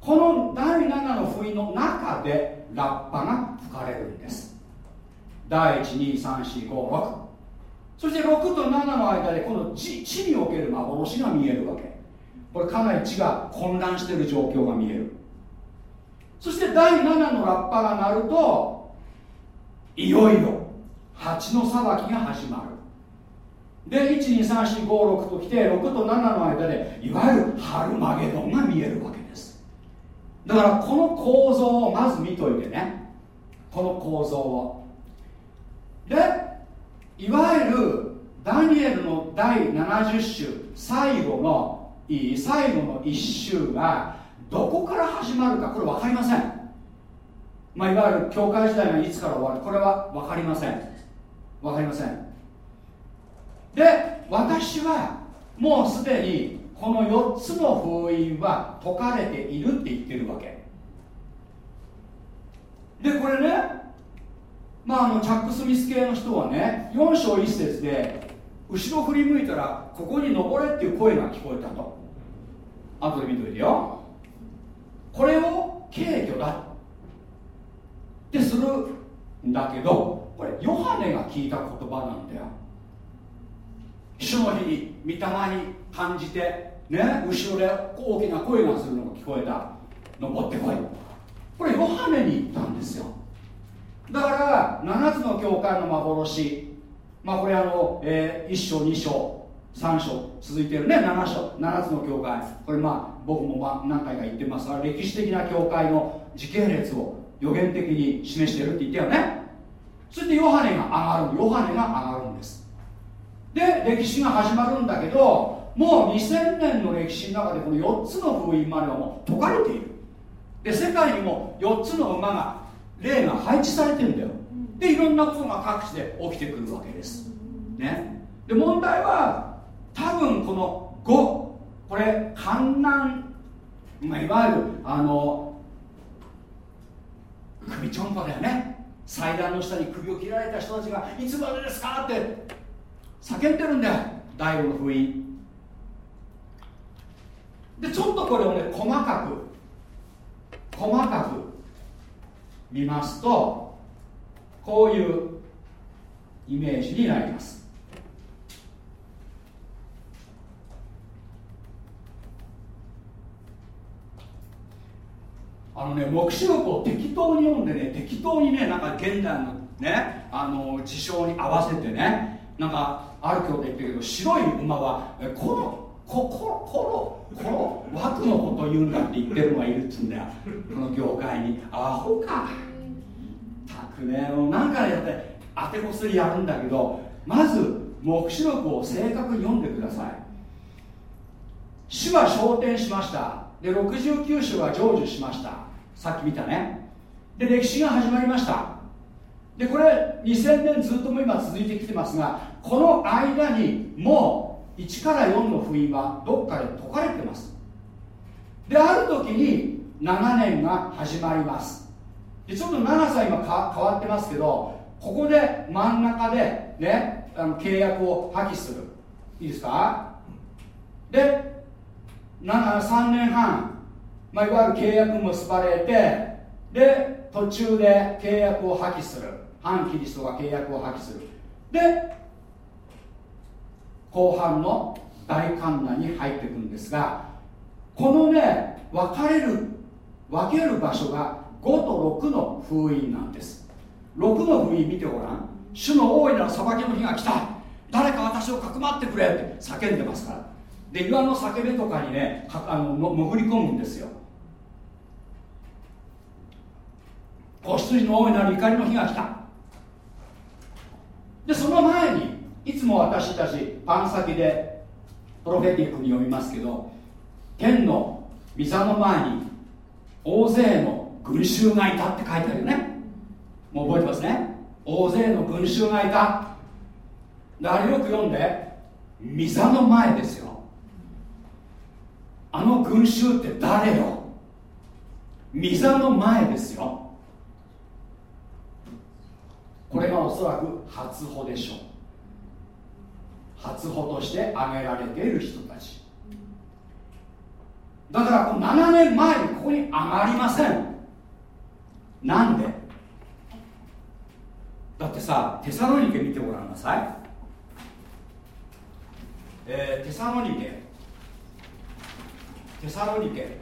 この第7の封印の中でラッパが吹かれるんです。第123456そして6と7の間でこの地地における幻が見えるわけ。これかなり地が混乱している状況が見える。そして第7のラッパが鳴るといよいよ蜂の裁きが始まる。で123456ときて6と7の間でいわゆるハルマゲドンが見えるわけです。だからこの構造をまず見といてね。この構造を。でいわゆるダニエルの第70週最後の最後の1週がどこから始まるかこれ分かりません、まあ、いわゆる教会時代がいつから終わるこれは分かりません。分かりません。で私はもうすでにこの4つの封印は解かれているって言ってるわけ。でこれねまああのチャック・スミス系の人はね4章1節で後ろ振り向いたらここに登れっていう声が聞こえたと。後で見といてよ。これを軽挙だってするんだけどこれヨハネが聞いた言葉なんだよ。主の日に御霊に感じてね後ろで大きな声がするのが聞こえた。登ってこい。これヨハネに言ったんですよ。だから7つの教会の幻。まあこれあの、えー、1章2章3章続いてるね7章7つの教会。これま僕も何回か言ってます。が歴史的な教会の時系列を予言的に示してるって言ったよね。そしてヨハネが上がるヨハネが上がるんです。で歴史が始まるんだけどもう2000年の歴史の中でこの4つの封印まではもう解かれている。で世界にも4つの馬が霊が配置されてるんだよ。でいろんなことが各地で起きてくるわけです。ね。で問題は多分この5これ観難、まあ、いわゆるあの首ちょんぱだよね。祭壇の下に首を切られた人たちがいつまでですかって叫んでるんだよ。第五の封印。でちょっとこれをね細かく細かく見ますとこういうイメージになります。あのね黙示録を適当に読んでね適当にねなんか現代のねあの事象に合わせてねなんかある教で言ってるけど白い馬はこのこここのこの枠のこと言うんだって言ってるのがいるっつうんだよ。この業界に。アホか。たくね何かやって当てこすりやるんだけどまず黙示録を正確に読んでください。主は昇天しました。で69章が成就しました。さっき見たね。で歴史が始まりました。でこれ2000年ずっとも今続いてきてますがこの間にもう1から4の封印はどっかで解かれてます。である時に7年が始まります。でちょっと長さ今か変わってますけどここで真ん中でねあの契約を破棄する。いいですか？で3年半、まあ、いわゆる契約結ばれてで途中で契約を破棄する。反キリストが契約を破棄する。で後半の大観覧に入っていくんですがこのね分かれる分ける場所が5と6の封印なんです。6の封印見てごらん。主の大いなる裁きの日が来た。誰か私をかくまってくれって叫んでますから。で岩の裂け目とかにねあの潜り込むんですよ。子羊の大いなる怒りの日が来た。でその前にいつも私たちパン先でプロフェティックに読みますけど天の御座の前に大勢の群衆がいたって書いてあるよね。もう覚えてますね。大勢の群衆がいた。あれよく読んで御座の前ですよ。あの群衆って誰よ。御座の前ですよ。これがおそらく初歩でしょう。初歩として挙げられている人たち。だからこの7年前にここに上がりません。なんで？だってさテサロニケ見てごらんなさい、えー、テサロニケ。テサロニケ。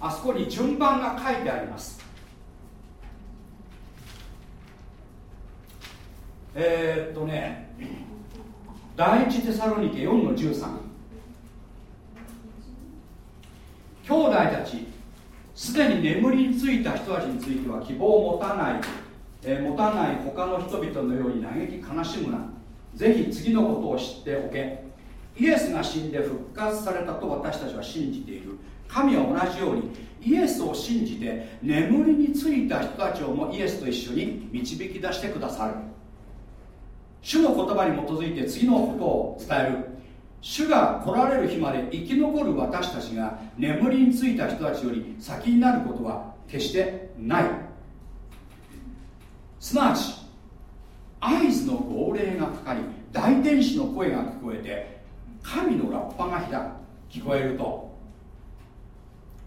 あそこに順番が書いてあります。えー、っとね第一テサロニケ4の13兄弟たちすでに眠りについた人たちについては希望を持たない、えー、持たない他の人々のように嘆き悲しむな。ぜひ次のことを知っておけ。イエスが死んで復活されたと私たちは信じている。神は同じようにイエスを信じて眠りについた人たちをもイエスと一緒に導き出してくださる。主の言葉に基づいて次のことを伝える。主が来られる日まで生き残る私たちが眠りについた人たちより先になることは決してない。すなわち合図の号令がかかり大天使の声が聞こえて神のラッパが開く聞こえると。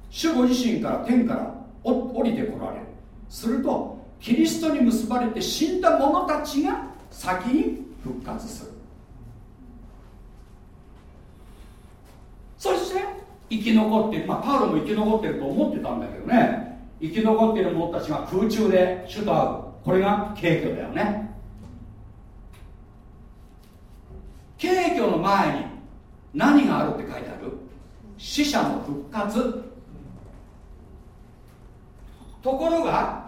主ご自身から天から降りてこられる。するとキリストに結ばれて死んだ者たちが先に復活する。そして生き残ってまあパウロも生き残ってると思ってたんだけどね。生き残っている者たちが空中で主と会う。これが景挙だよね。前に何があるって書いてある？死者の復活。ところが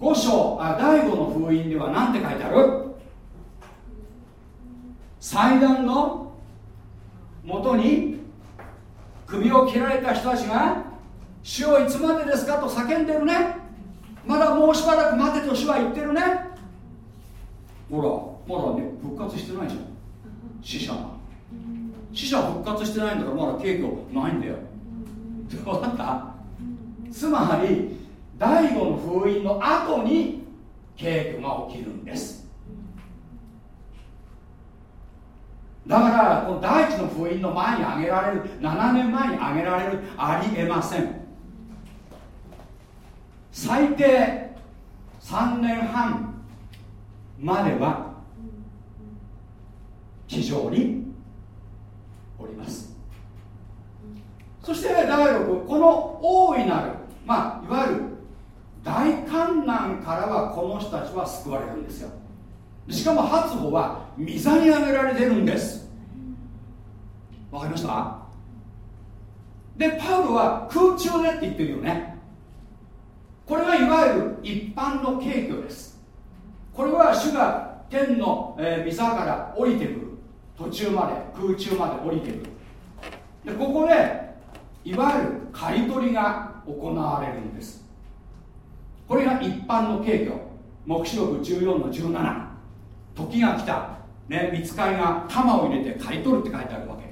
五章あ第五の封印では何て書いてある？祭壇のもとに首を切られた人たちが「主をいつまでですか?」と叫んでるね。まだもうしばらく待てと主は言ってるね。ほらまだね復活してないじゃん。死者が。死者復活してないんだからまだ景挙ないんだよ。[LAUGHS] 分かった？つまり第五の封印の後に景挙が起きるんです。だからこの第一の封印の前に挙げられる7年前に挙げられるありえません。最低3年半までは地上におります。そして第6この大いなるまあいわゆる大観難からはこの人たちは救われるんですよ。しかも初歩は御座に上げられてるんです。わかりました？でパウロは空中でって言ってるよね。これはいわゆる一般の景挙です。これは主が天の、えー、座から降りてくる。途中まで空中まで降りてくる。でここでいわゆる刈り取りが行われるんです。これが一般の景挙黙示録14の17時が来た、ね、見つかりが鎌を入れて刈り取るって書いてあるわけ。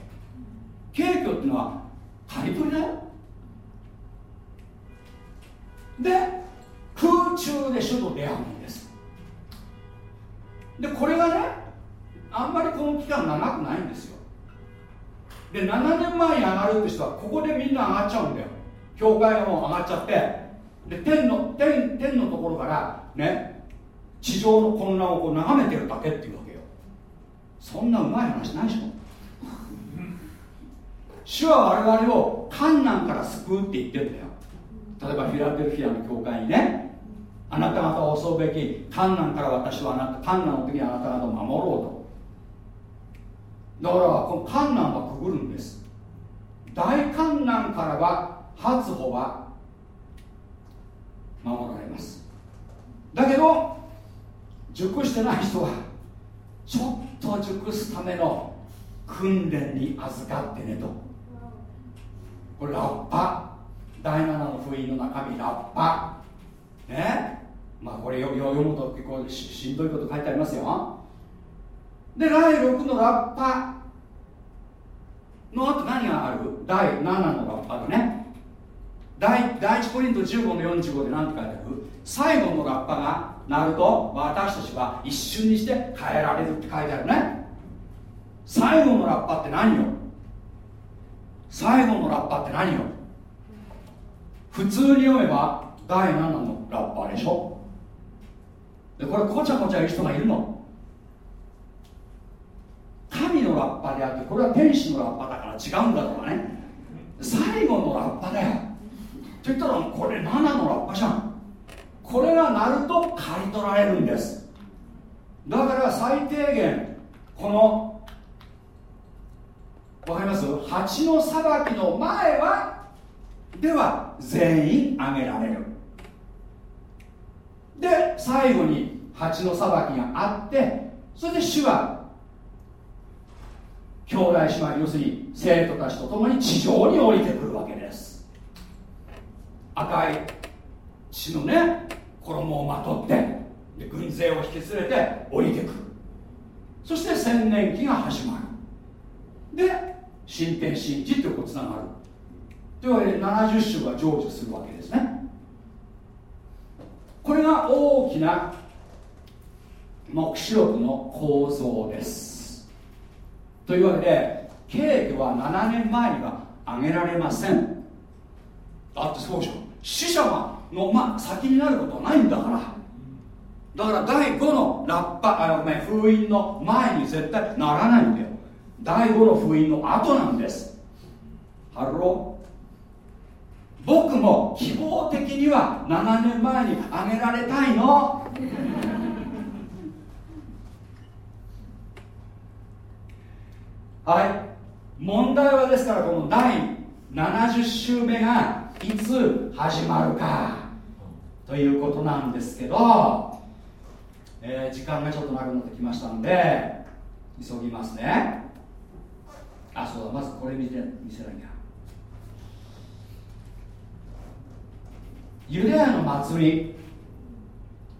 景挙っていうのは刈り取りだよ。で空中で主と出会うんです。でこれがねあんまりこの期間長くないんですよ。で7年前に上がるって人はここでみんな上がっちゃうんだよ。教会がもう上がっちゃってで天の天天のところからね地上の混乱をこう眺めてるだけっていうわけよ。そんなうまい話ないでしょ。主は我々を観難から救うって言ってるんだよ。例えばフィラデルフィアの教会にねあなた方を襲うべき観難から私はあなた観難の時にあなた方を守ろうと。だからこの観難はくぐるんです。大観難からは初歩は守られます。だけど熟してない人はちょっと熟すための訓練に預かってねと。これラッパ。第7の封印の中身ラッパ。ね？まあこれ読むと結構しんどいこと書いてありますよ。で第6のラッパ。の後何がある？第7のラッパだね。第第1ポイント15の45で何て書いてある？最後のラッパがなると私たちは一瞬にして変えられるって書いてあるね。最後のラッパって何よ？最後のラッパって何よ？普通に読めば第7のラッパでしょ？でこれこちゃこちゃ言う人がいるの。神のラッパであってこれは天使のラッパだから違うんだとかね。最後のラッパだよ。って言ったらこれ7のラッパじゃん。これが鳴ると刈り取られるんです。だから最低限このわかります？蜂の裁きの前はでは全員あげられる。で最後に蜂の裁きがあってそれで主は兄弟姉妹要するに生徒たちと共に地上に降りてくるわけです。赤い血のね衣をまとってで軍勢を引き連れて降りてくる。そして千年期が始まる。で新天神事とこうつながる。というわけで70種が成就するわけですね。これが大きな黙示録の構造です。というわけで携挙は7年前には挙げられません。だってそうでしょ死者がの、まあ、先になることはないんだから。だから第5のラッパあごめん封印の前に絶対ならないんだよ。第5の封印の後なんです。ハロー。僕も希望的には7年前にあげられたいの。はい。問題はですからこの第70週目がいつ始まるか。ということなんですけど、えー、時間がちょっとなくなってきましたので急ぎますね。あそうだまずこれ見て見せなきゃ。ユダヤの祭り。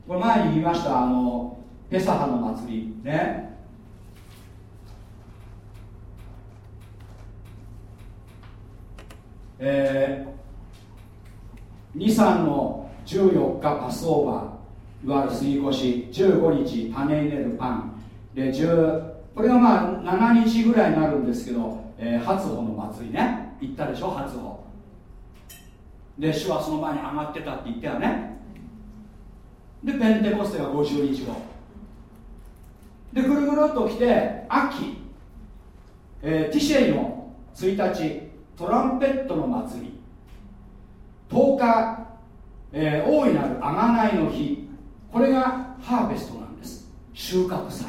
これ前に言いましたあのペサハの祭り。ね。えー、2、3の14日パスオーバー。いわゆる杉越15日パネイネルパン。で10これがまあ7日ぐらいになるんですけど、えー、初穂の祭りね。行ったでしょ初穂。で主はその前に上がってたって言ったよね。でペンテコステが50日後。でぐるぐるっと来て秋、えー、ティシェイの1日トランペットの祭り。10日、えー、大いなる贖いの日。これがハーベストなんです。収穫祭。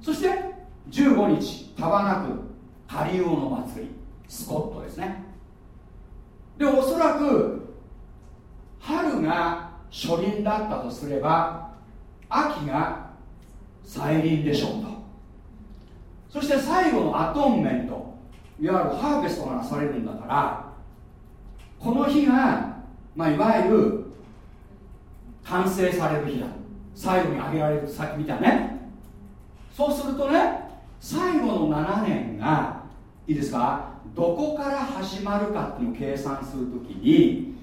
そして15日タバナクカリウオの祭り。スコットですね。でおそらく春が初輪だったとすれば秋が再臨でしょうと。そして最後のアトンメントいわゆるハーベストがなされるんだからこの日が、まあ、いわゆる完成される日だ。最後に挙げられる先みたいね。そうするとね最後の7年がいいですか？どこから始まるかっていうのを計算するときに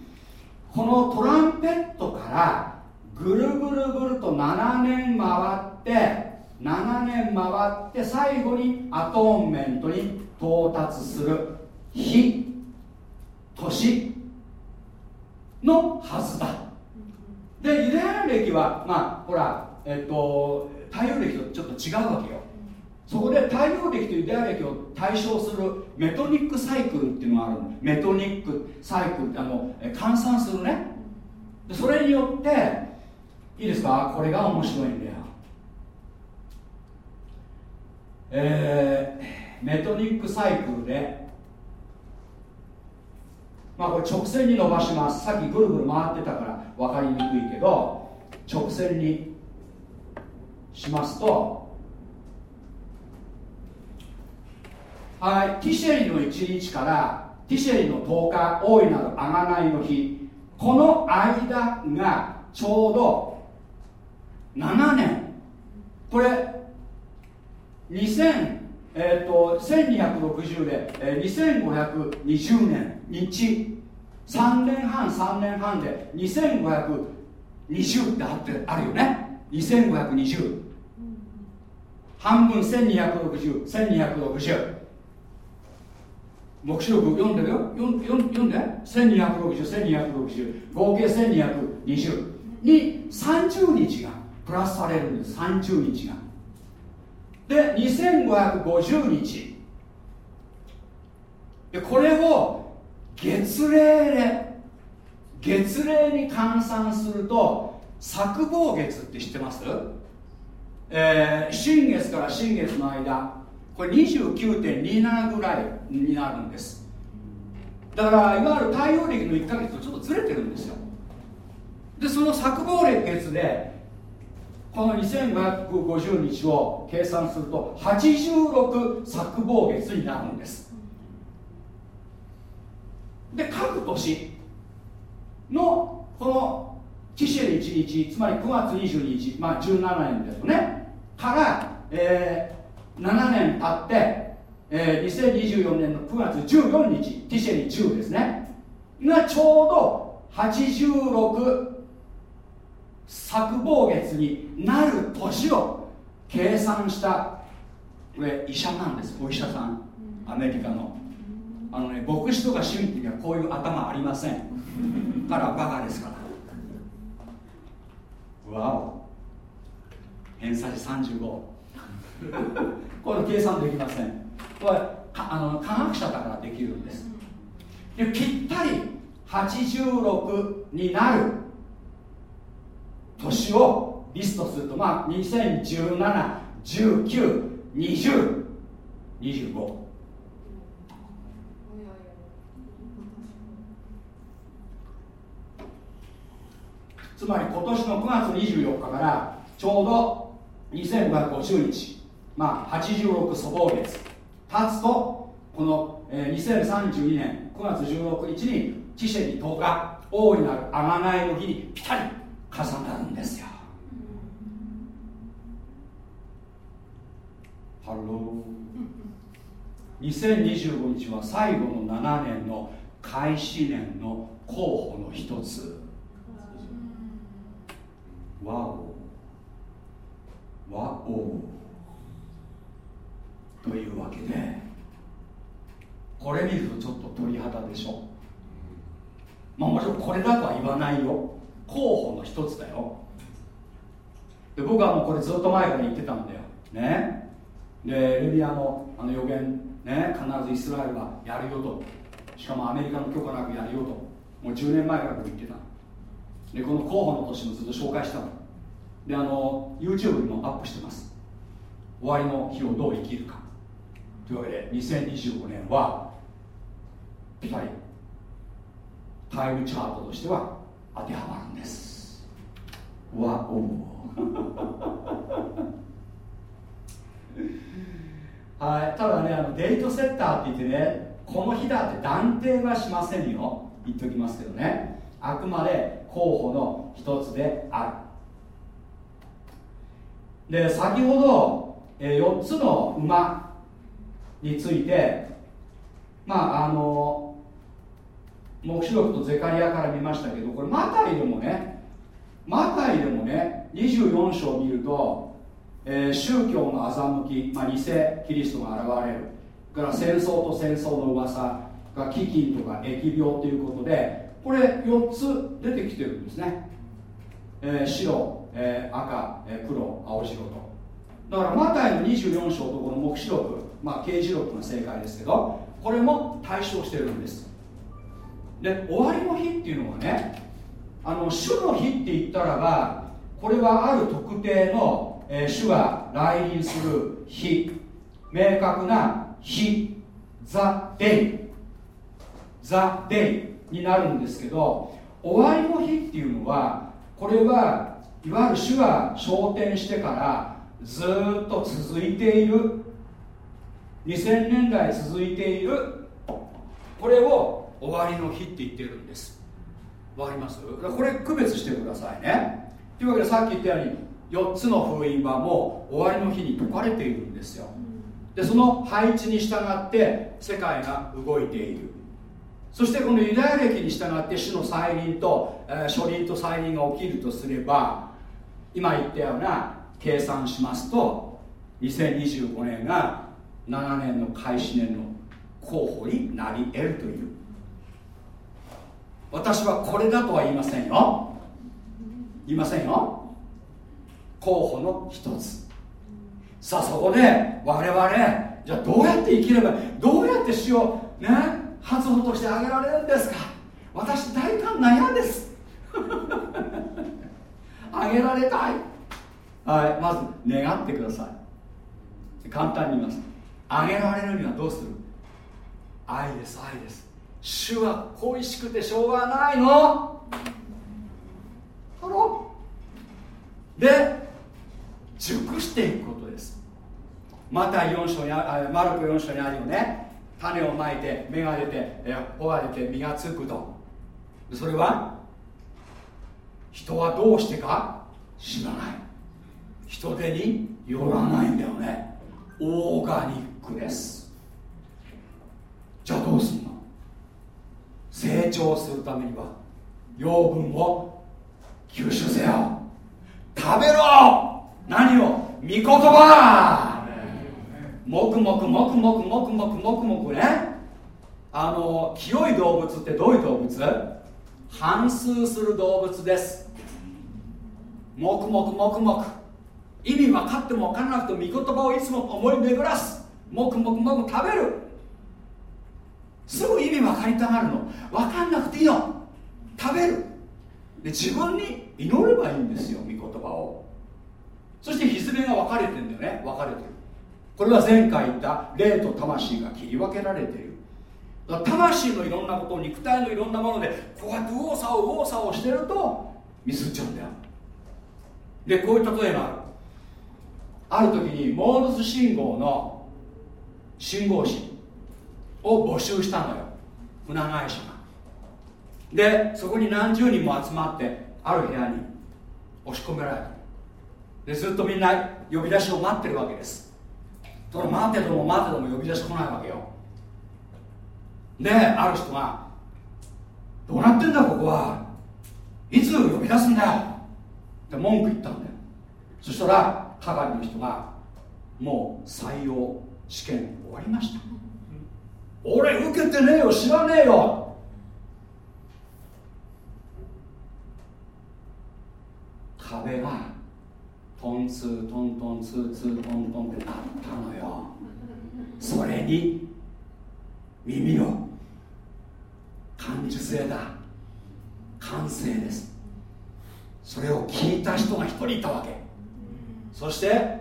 このトランペットからぐるぐるぐると7年回って7年回って最後にアトーンメントに到達する日年。のはずだ。でユダヤ歴はまあほらえっと太陽暦とちょっと違うわけよ。そこで太陽暦とユダヤ暦を対象するメトニックサイクルっていうのがあるメトニックサイクルってあの換算するね。それによっていいですか？これが面白いんだよ。えー、メトニックサイクルでまあこれ直線に伸ばします。さっきぐるぐる回ってたから分かりにくいけど直線にしますとはいティシェリの1日からティシェリの10日大いなる贖いの日この間がちょうど7年。これ2000えーと、1260で、えー、2520年。日3年半3年半で2520ってあってあるよね。2520半分12601260目視録読んでるよ？読ん読んで。12601260合計1220に30日がプラスされるんです30日が。で2550日。でこれを月齢で月齢に換算すると作望月って知ってます？えー、新月から新月の間。これ29.27ぐらいになるんです。だからいわゆる太陽暦の1ヶ月とちょっとずれてるんですよ。でその作望月でこの2550日を計算すると86作望月になるんです。で各年のこのティシェル1日つまり9月22日まあ17年ですよね。から、えー、7年経って、えー、2024年の9月14日ティシェリ10ですね。がちょうど86作望月になる年を計算したこれ医者なんですお医者さん。アメリカのあのね牧師とか神父にはこういう頭ありません。からバカですから。わお。偏差値35 [LAUGHS] これ計算できません。これあの科学者だからできるんです。でぴったり86になる。年をリストするとまあ20171920つまり今年の9月24日からちょうど2550日まあ86朔望月。経つとこの、えー、2032年9月16日にティシュリの10日大いなる贖いの日にぴたり重なるんですよ。ハロー2025日は最後の7年の開始年の候補の一つわおわおというわけでこれ見るとちょっと鳥肌でしょ。まあもちろんこれだとは言わないよ。候補の一つだよ。で僕はもうこれずっと前から言ってたんだよ。ね。でレビアのあの予言ね必ずイスラエルがやるよと。しかもアメリカの許可なくやるよと。もう10年前から僕言ってた。でこの候補の年もずっと紹介したの。であの YouTube にもアップしてます。終わりの日をどう生きるか。というわけで2025年はぴたりタイムチャートとしては当てはまるんです。わお [LAUGHS] はいただねあのデートセッターって言ってねこの日だって断定はしませんよ。言っておきますけどね。あくまで候補の一つである。で先ほど、え、4つの馬についてまああの黙示録とゼカリアから見ましたけどこれマタイでもねマタイでもね24章を見ると、えー、宗教の欺き、まあ、偽キリストが現れる。から戦争と戦争の噂が飢饉とか疫病ということでこれ4つ出てきてるんですね、えー、白、えー、赤、えー、黒青白と。だからマタイの24章とこの黙示録まあ刑事録が正解ですけどこれも対象してるんです。で終わりの日っていうのはねあの主の日って言ったらばこれはある特定の、えー、主が来臨する日明確な日ザ・デイ。ザ・デイ。になるんですけど終わりの日っていうのはこれはいわゆる主が昇天してからずっと続いている2000年代続いているこれを終わりの日って言ってるんです。わかります？これ区別してくださいね。というわけでさっき言ったように4つの封印はもう終わりの日に解かれているんですよ。でその配置に従って世界が動いている。そしてこのユダヤ歴に従って主の再臨と、えー、初臨と再臨が起きるとすれば今言ったような計算しますと2025年が7年の開始年の候補になり得るという。私はこれだとは言いませんよ。言いませんよ。候補の一つ。さあそこで我々じゃあどうやって生きればどうやって死をね発音としてあげられるんですか？私大胆な嫌です。[LAUGHS] あげられたい。はいまず願ってください。簡単に言います。あげられるにはどうする？愛です愛です。主は恋しくてしょうがないの。ハロで熟していくことです。また4章にあマルコ4章にあるよね。種をまいて芽が出て穂が出て実がつくと。それは人はどうしてか死なない。人手によらないんだよね。オーガニックです。じゃあどうすんの？成長するためには養分を吸収せよ。食べろ！何を？御言葉！もくもくもくもくもくもくもくねあの清い動物ってどういう動物反数する動物ですもくもくもくもく意味分かっても分からなくても御言葉をいつも思い巡らすもくもくもく食べるすぐ意味分かりたがるの分かんなくていいの食べるで自分に祈ればいいんですよ御言葉をそしてひずめが分かれてんだよね分かれてるこれは前回言った霊と魂が切り分けられている。魂のいろんなことを肉体のいろんなものでこうやって右往左往右往左往してるとミスっちゃうんだよ。でこういう例えがある。ある時にモールス信号の信号紙を募集したのよ。船会社が。でそこに何十人も集まってある部屋に押し込められた。でずっとみんな呼び出しを待ってるわけです。その待てども待てども呼び出し来ないわけよ。である人が「どうなってんだここは？いつ呼び出すんだ？よ」って文句言ったんだよ。そしたら係の人がもう採用試験終わりました。俺受けてねえよ知らねえよ。壁がトンツートントンツーツートントンってなったのよ。それに耳を感受性だ。感性です。それを聞いた人が一人いたわけ。そして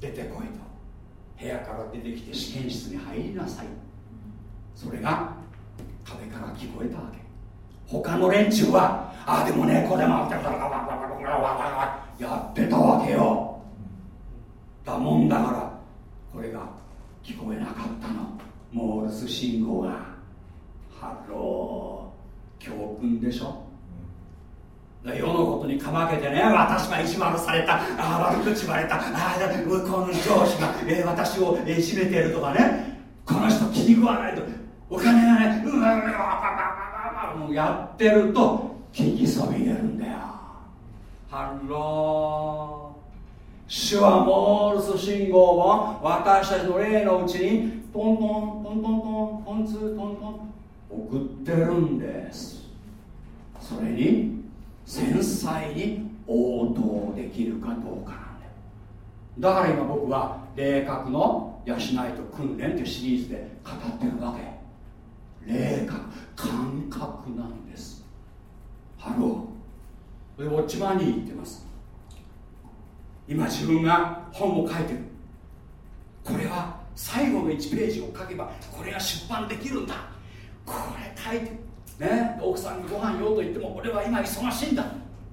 出てこいと。部屋から出てきて試験室に入りなさい。それが壁から聞こえたわけ。他の連中はああでもねこれもやってたわけよ。だもんだからこれが聞こえなかったの。モールス信号が。 Hello。教訓でしょ。世のことにかまけてね私が意地悪された。ああ悪口言われた。ああ向こうの上司が、えー、私を、えー、締めてるとかね。この人気に食わないと。お金がねうわうわやってると聞きそびれるんだよハロー主はモールス信号を私たちの霊のうちにトントントントントントンツートントン送ってるんです。それに繊細に応答できるかどうかなんだよだから今僕は霊覚の養いと訓練というシリーズで語ってるわけ。霊覚感覚なんです。ハローでウォッチマンに言ってます。今自分が本を書いてる。これは最後の1ページを書けばこれが出版できるんだ。これ書いてね奥さんにご飯よと言っても俺は今忙しいんだ。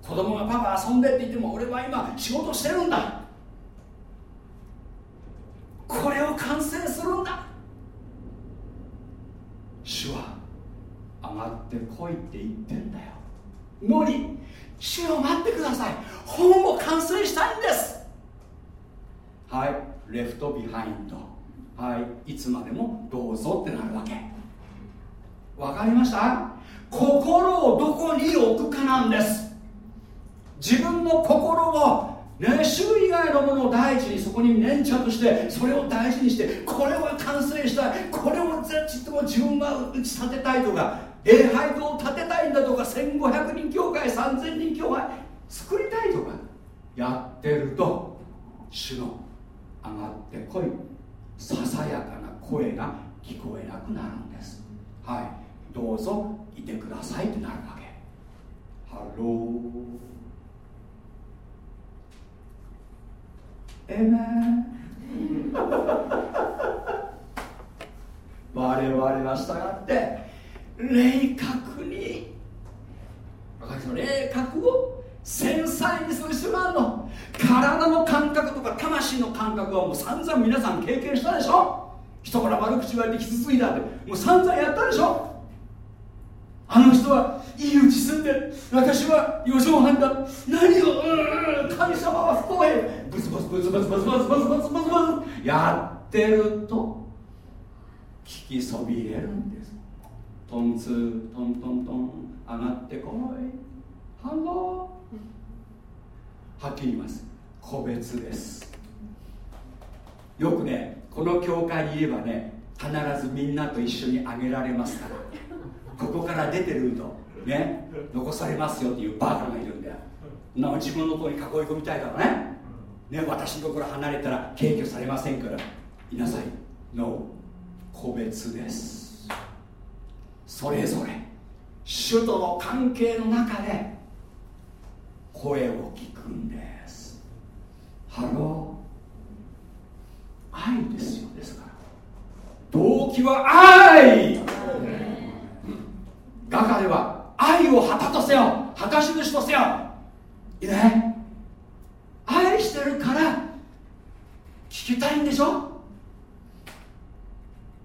子供がパパ遊んでって言っても俺は今仕事してるんだ。これを完成するんだ。主は上がってこいって言ってんだよ。のに主よ待ってください。本を完成したいんです。はい。 Left Behind はい。いつまでもどうぞってなるわけ。わかりました？心をどこに置くかなんです。自分の心をね、主以外のものを第一にそこに粘着してそれを大事にしてこれは完成したい。これを絶対自分が打ち立てたいとか礼拝堂を建てたいんだとか1500人教会3000人教会作りたいとかやってると主の上がってこい。ささやかな声が聞こえなくなるんです。はい。どうぞいてください。ってなるわけ。 Hello。 Amen。[LAUGHS] 我々は従って霊覚に。霊覚を繊細にする必要があるの。体の感覚とか魂の感覚はもう散々皆さん経験したでしょ。人から悪口言われて傷ついたって。もう散々やったでしょ。あの人はいいうち住んで私は四畳半だ。何を？神様は不公平。ブツブツブツブツブツブツブツブツブツブツ。やってると聞きそびれるんです。トンツートントントン上がってこい。 Hello。はっきり言います。個別です。よくねこの教会に言えばね必ずみんなと一緒にあげられますから。ここから出てるとね残されますよっていうバカがいるんだよ。な自分のとこに囲い込みたいからね。ね私のところ離れたら携挙されませんから。いなさい。の個別です。それぞれ主との関係の中で声を聞くんです。ハロー愛ですよですから。動機は愛。雅歌では愛を旗とせよ。旗印とせよ。いいね。愛してるから聞きたいんでしょ？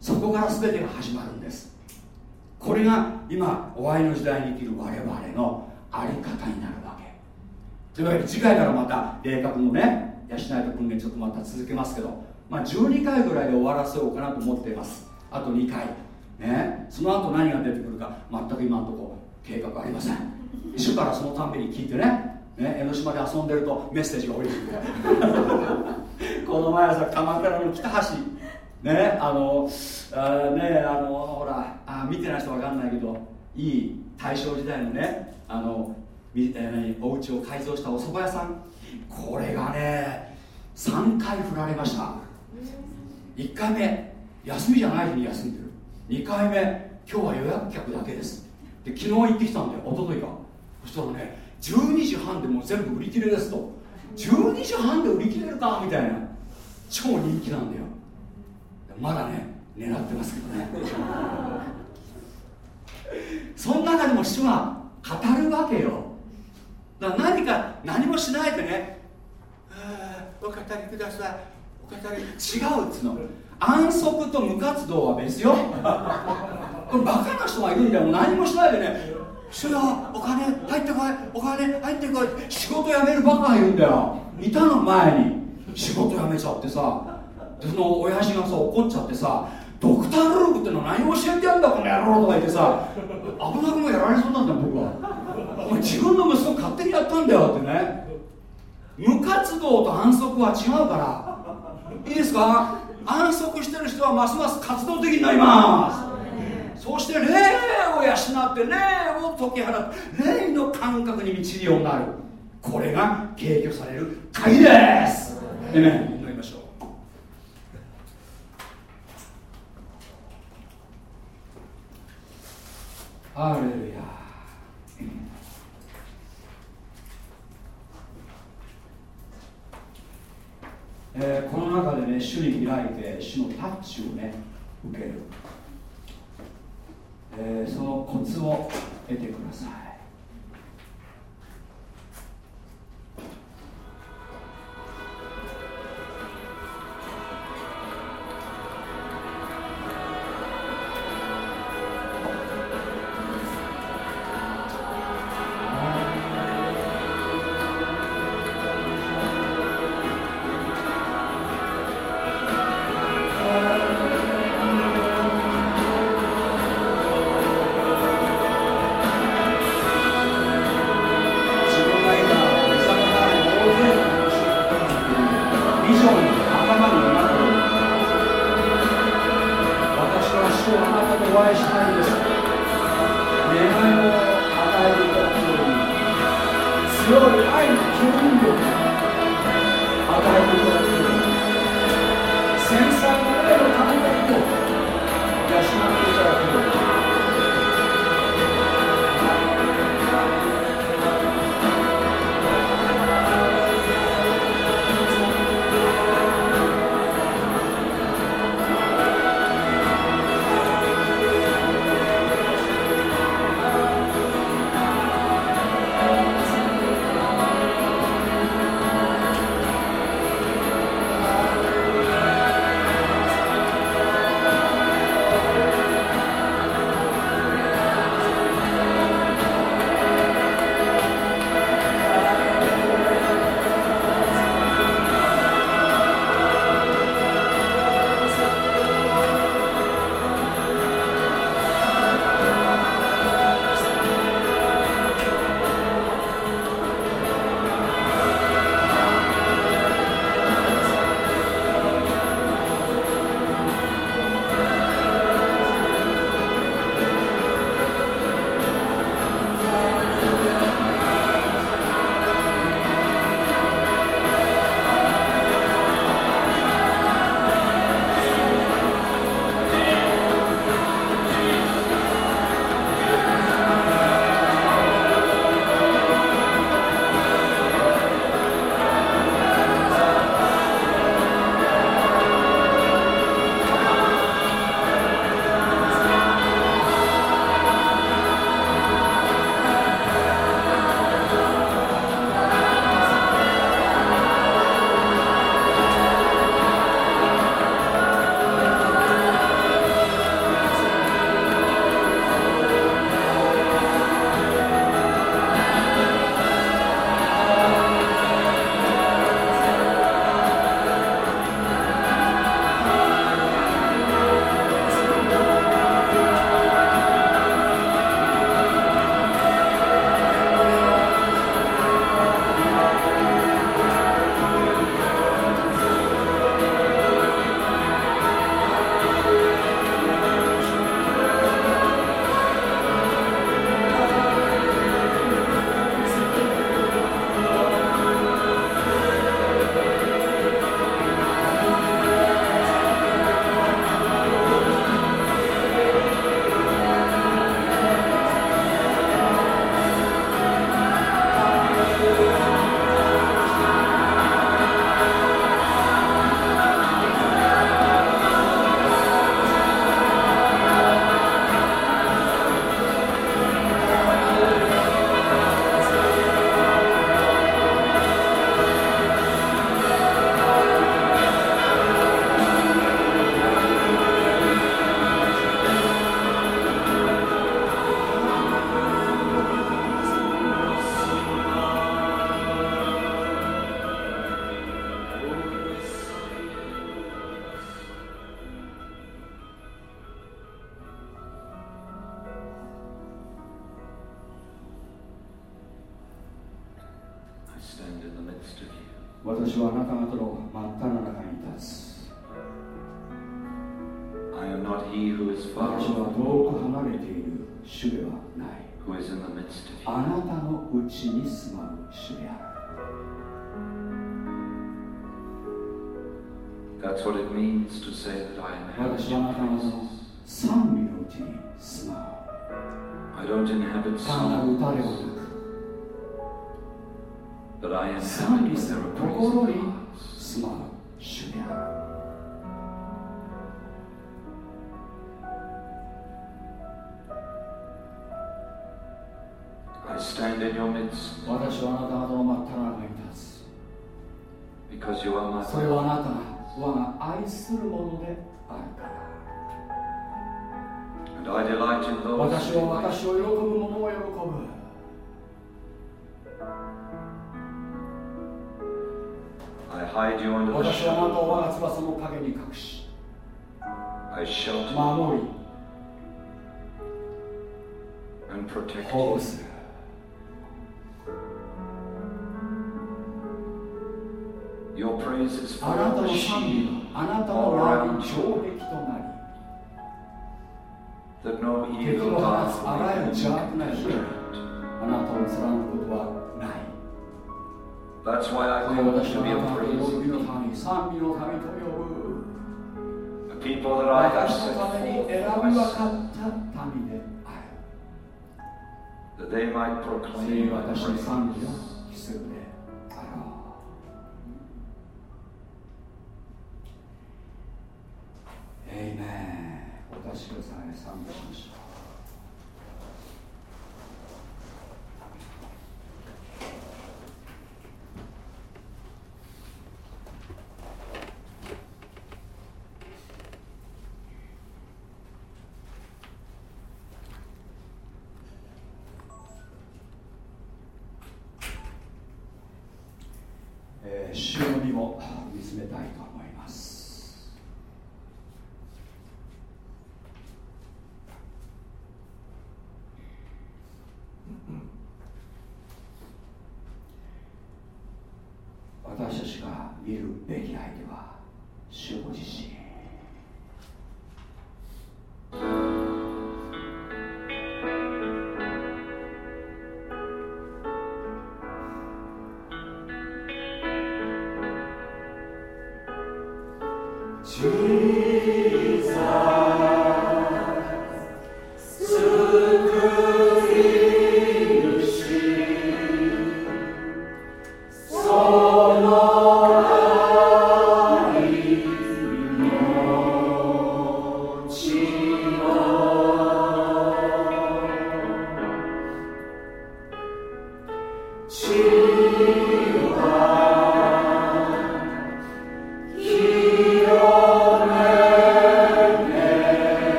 そこから全てが始まるんです。これが今終わりの時代に生きる我々のあり方になるわけ。というわけで次回からまた霊覚のね養いと訓練ちょっとまた続けますけどまあ12回ぐらいで終わらせようかなと思っています。あと2回。ね。その後何が出てくるか全く今のとこ計画ありません。主からそのたんびに聞いてね。ね。江ノ島で遊んでるとメッセージが降りてくる。[LAUGHS] この前さ鎌倉の北橋ねあのあねあのほらあ見てない人わかんないけどいい大正時代のねあのみ、えー、お家を改造したお蕎麦屋さん。これがね3回振られました。1回目休みじゃない日に休んでる。2回目今日は予約客だけです。で昨日行ってきたんだよ一昨日か。そしたらね12時半でもう全部売り切れですと。12時半で売り切れるかみたいな。超人気なんだよ。まだね狙ってますけどね。その中でも主は語るわけよ。だから何か何もしないでねお語りください。お語り違うっつうの。安息と無活動は別よ。バカな人がいるんだよ。何もしないでね。主よお金入ってこい。お金入ってこい。仕事辞めるバカがいるんだよ。いたの前に。仕事辞めちゃってさ。その親父がさ怒っちゃってさドクター・ルークってのは何教えてやんだこの野郎とか言ってさ危なくもやられそうなんだよ僕は。お前自分の息子勝手にやったんだよってね。無活動と安息は違うから。いいですか？安息してる人はますます活動的になります。そして霊を養って霊を解き放って霊の感覚に満ちるようになる。これが敬虚される鍵です。えめ祈りましょうハレルヤえー、この中でね主に開いて主のタッチをね受ける、えー、そのコツを得てください。That's what it means to say that I inhabit your presence. I don't inhabit souls, but I inhabit with their appraisal I stand in your midst 私はあなた方の真っ只中に立つ because you are my それはあ.なたが我が愛するものであるから And I delight in those 私は私を喜ぶ者を喜ぶ I hide you under the 私はあなたを我が翼の陰に隠し I shelter 守り and protect 保 you. 護する Your praise is あなた forever の賛美 shield があなたの周りに城壁となり that no 敵 evil の放 God つあらゆる will 邪悪な penetrate. 火あなたを貫くことはない That's why I これ call 私 to は be あ a なたの praise 喜びの神賛美の神と呼ぶ a people that I have 私 set のために forth 選 for び分 myself, かった民である that they might それ proclaim に my 私の賛美 praise. お出しください賛美しましょうえー主の身を見つめたいと。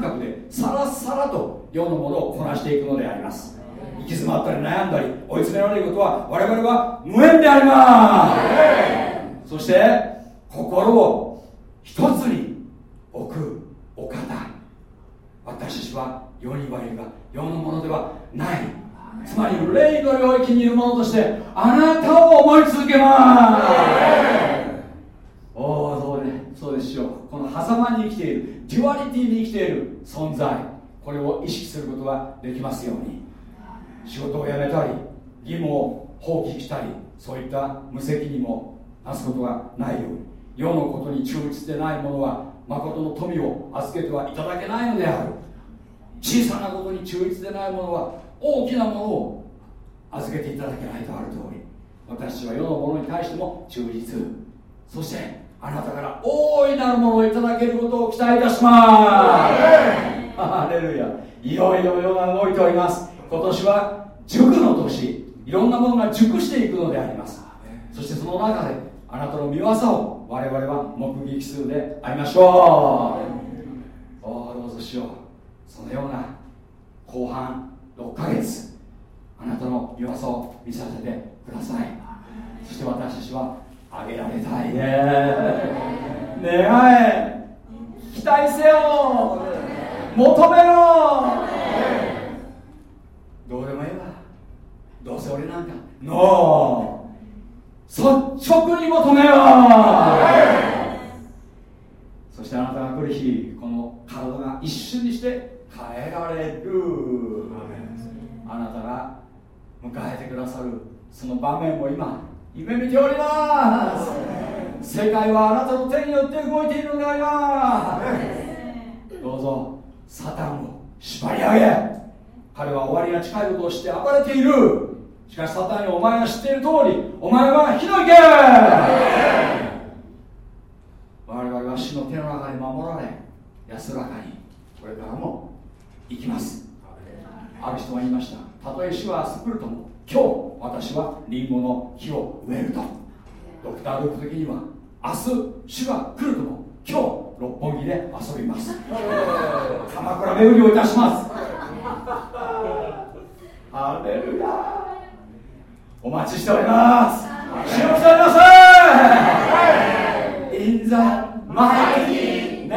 感覚でさらさらと世のものをこなしていくのであります。行き詰まったり悩んだり追い詰められることは我々は無縁であります。そして心を一つに置くお方。私たちは世に言われるが世のものではない。つまり霊の領域にいるものとしてあなたを思い続けます。おおこでしようこの狭間に生きている duality に生きている存在これを意識することができますように。仕事を辞めたり義務を放棄したりそういった無責任もなすことがないように世のことに忠実でないものは誠の富を預けてはいただけないのである。小さなことに忠実でないものは大きなものを預けていただけないとある通り私は世のものに対しても忠実。そしてあなたから大いなるものをいただけることを期待いたします。ハレルヤ。いよいよ世が動いております。今年は塾の年。いろんなものが熟していくのであります。そしてその中であなたの見業を我々は目撃するでありましょう。おどうぞしよう。そのような後半6ヶ月あなたの見業を見させてください。そして私たちはあげられたいね。願え。期待せよ。求めろ。どうでもいいわ。どうせ俺なんか。ノー率直に求めよそしてあなたが来る日この体が一瞬にして変えられる。あなたが迎えてくださる。その場面も今夢見ております。世界はあなたの手によって動いているのであります。どうぞサタンを縛り上げ。彼は終わりが近いことをして暴れている。しかしサタンにお前が知っている通りお前は火の池我々は死の手の中に守られ安らかにこれからも生きます。ある人が言いました。たとえ死は明日来るとも今日私はリンゴの木を植えると。ドクター・ルーク的には明日死は来るとも今日六本木で遊びます。鎌倉巡りをいたします。ハレルヤお待ちしております。主をされませ In the mighty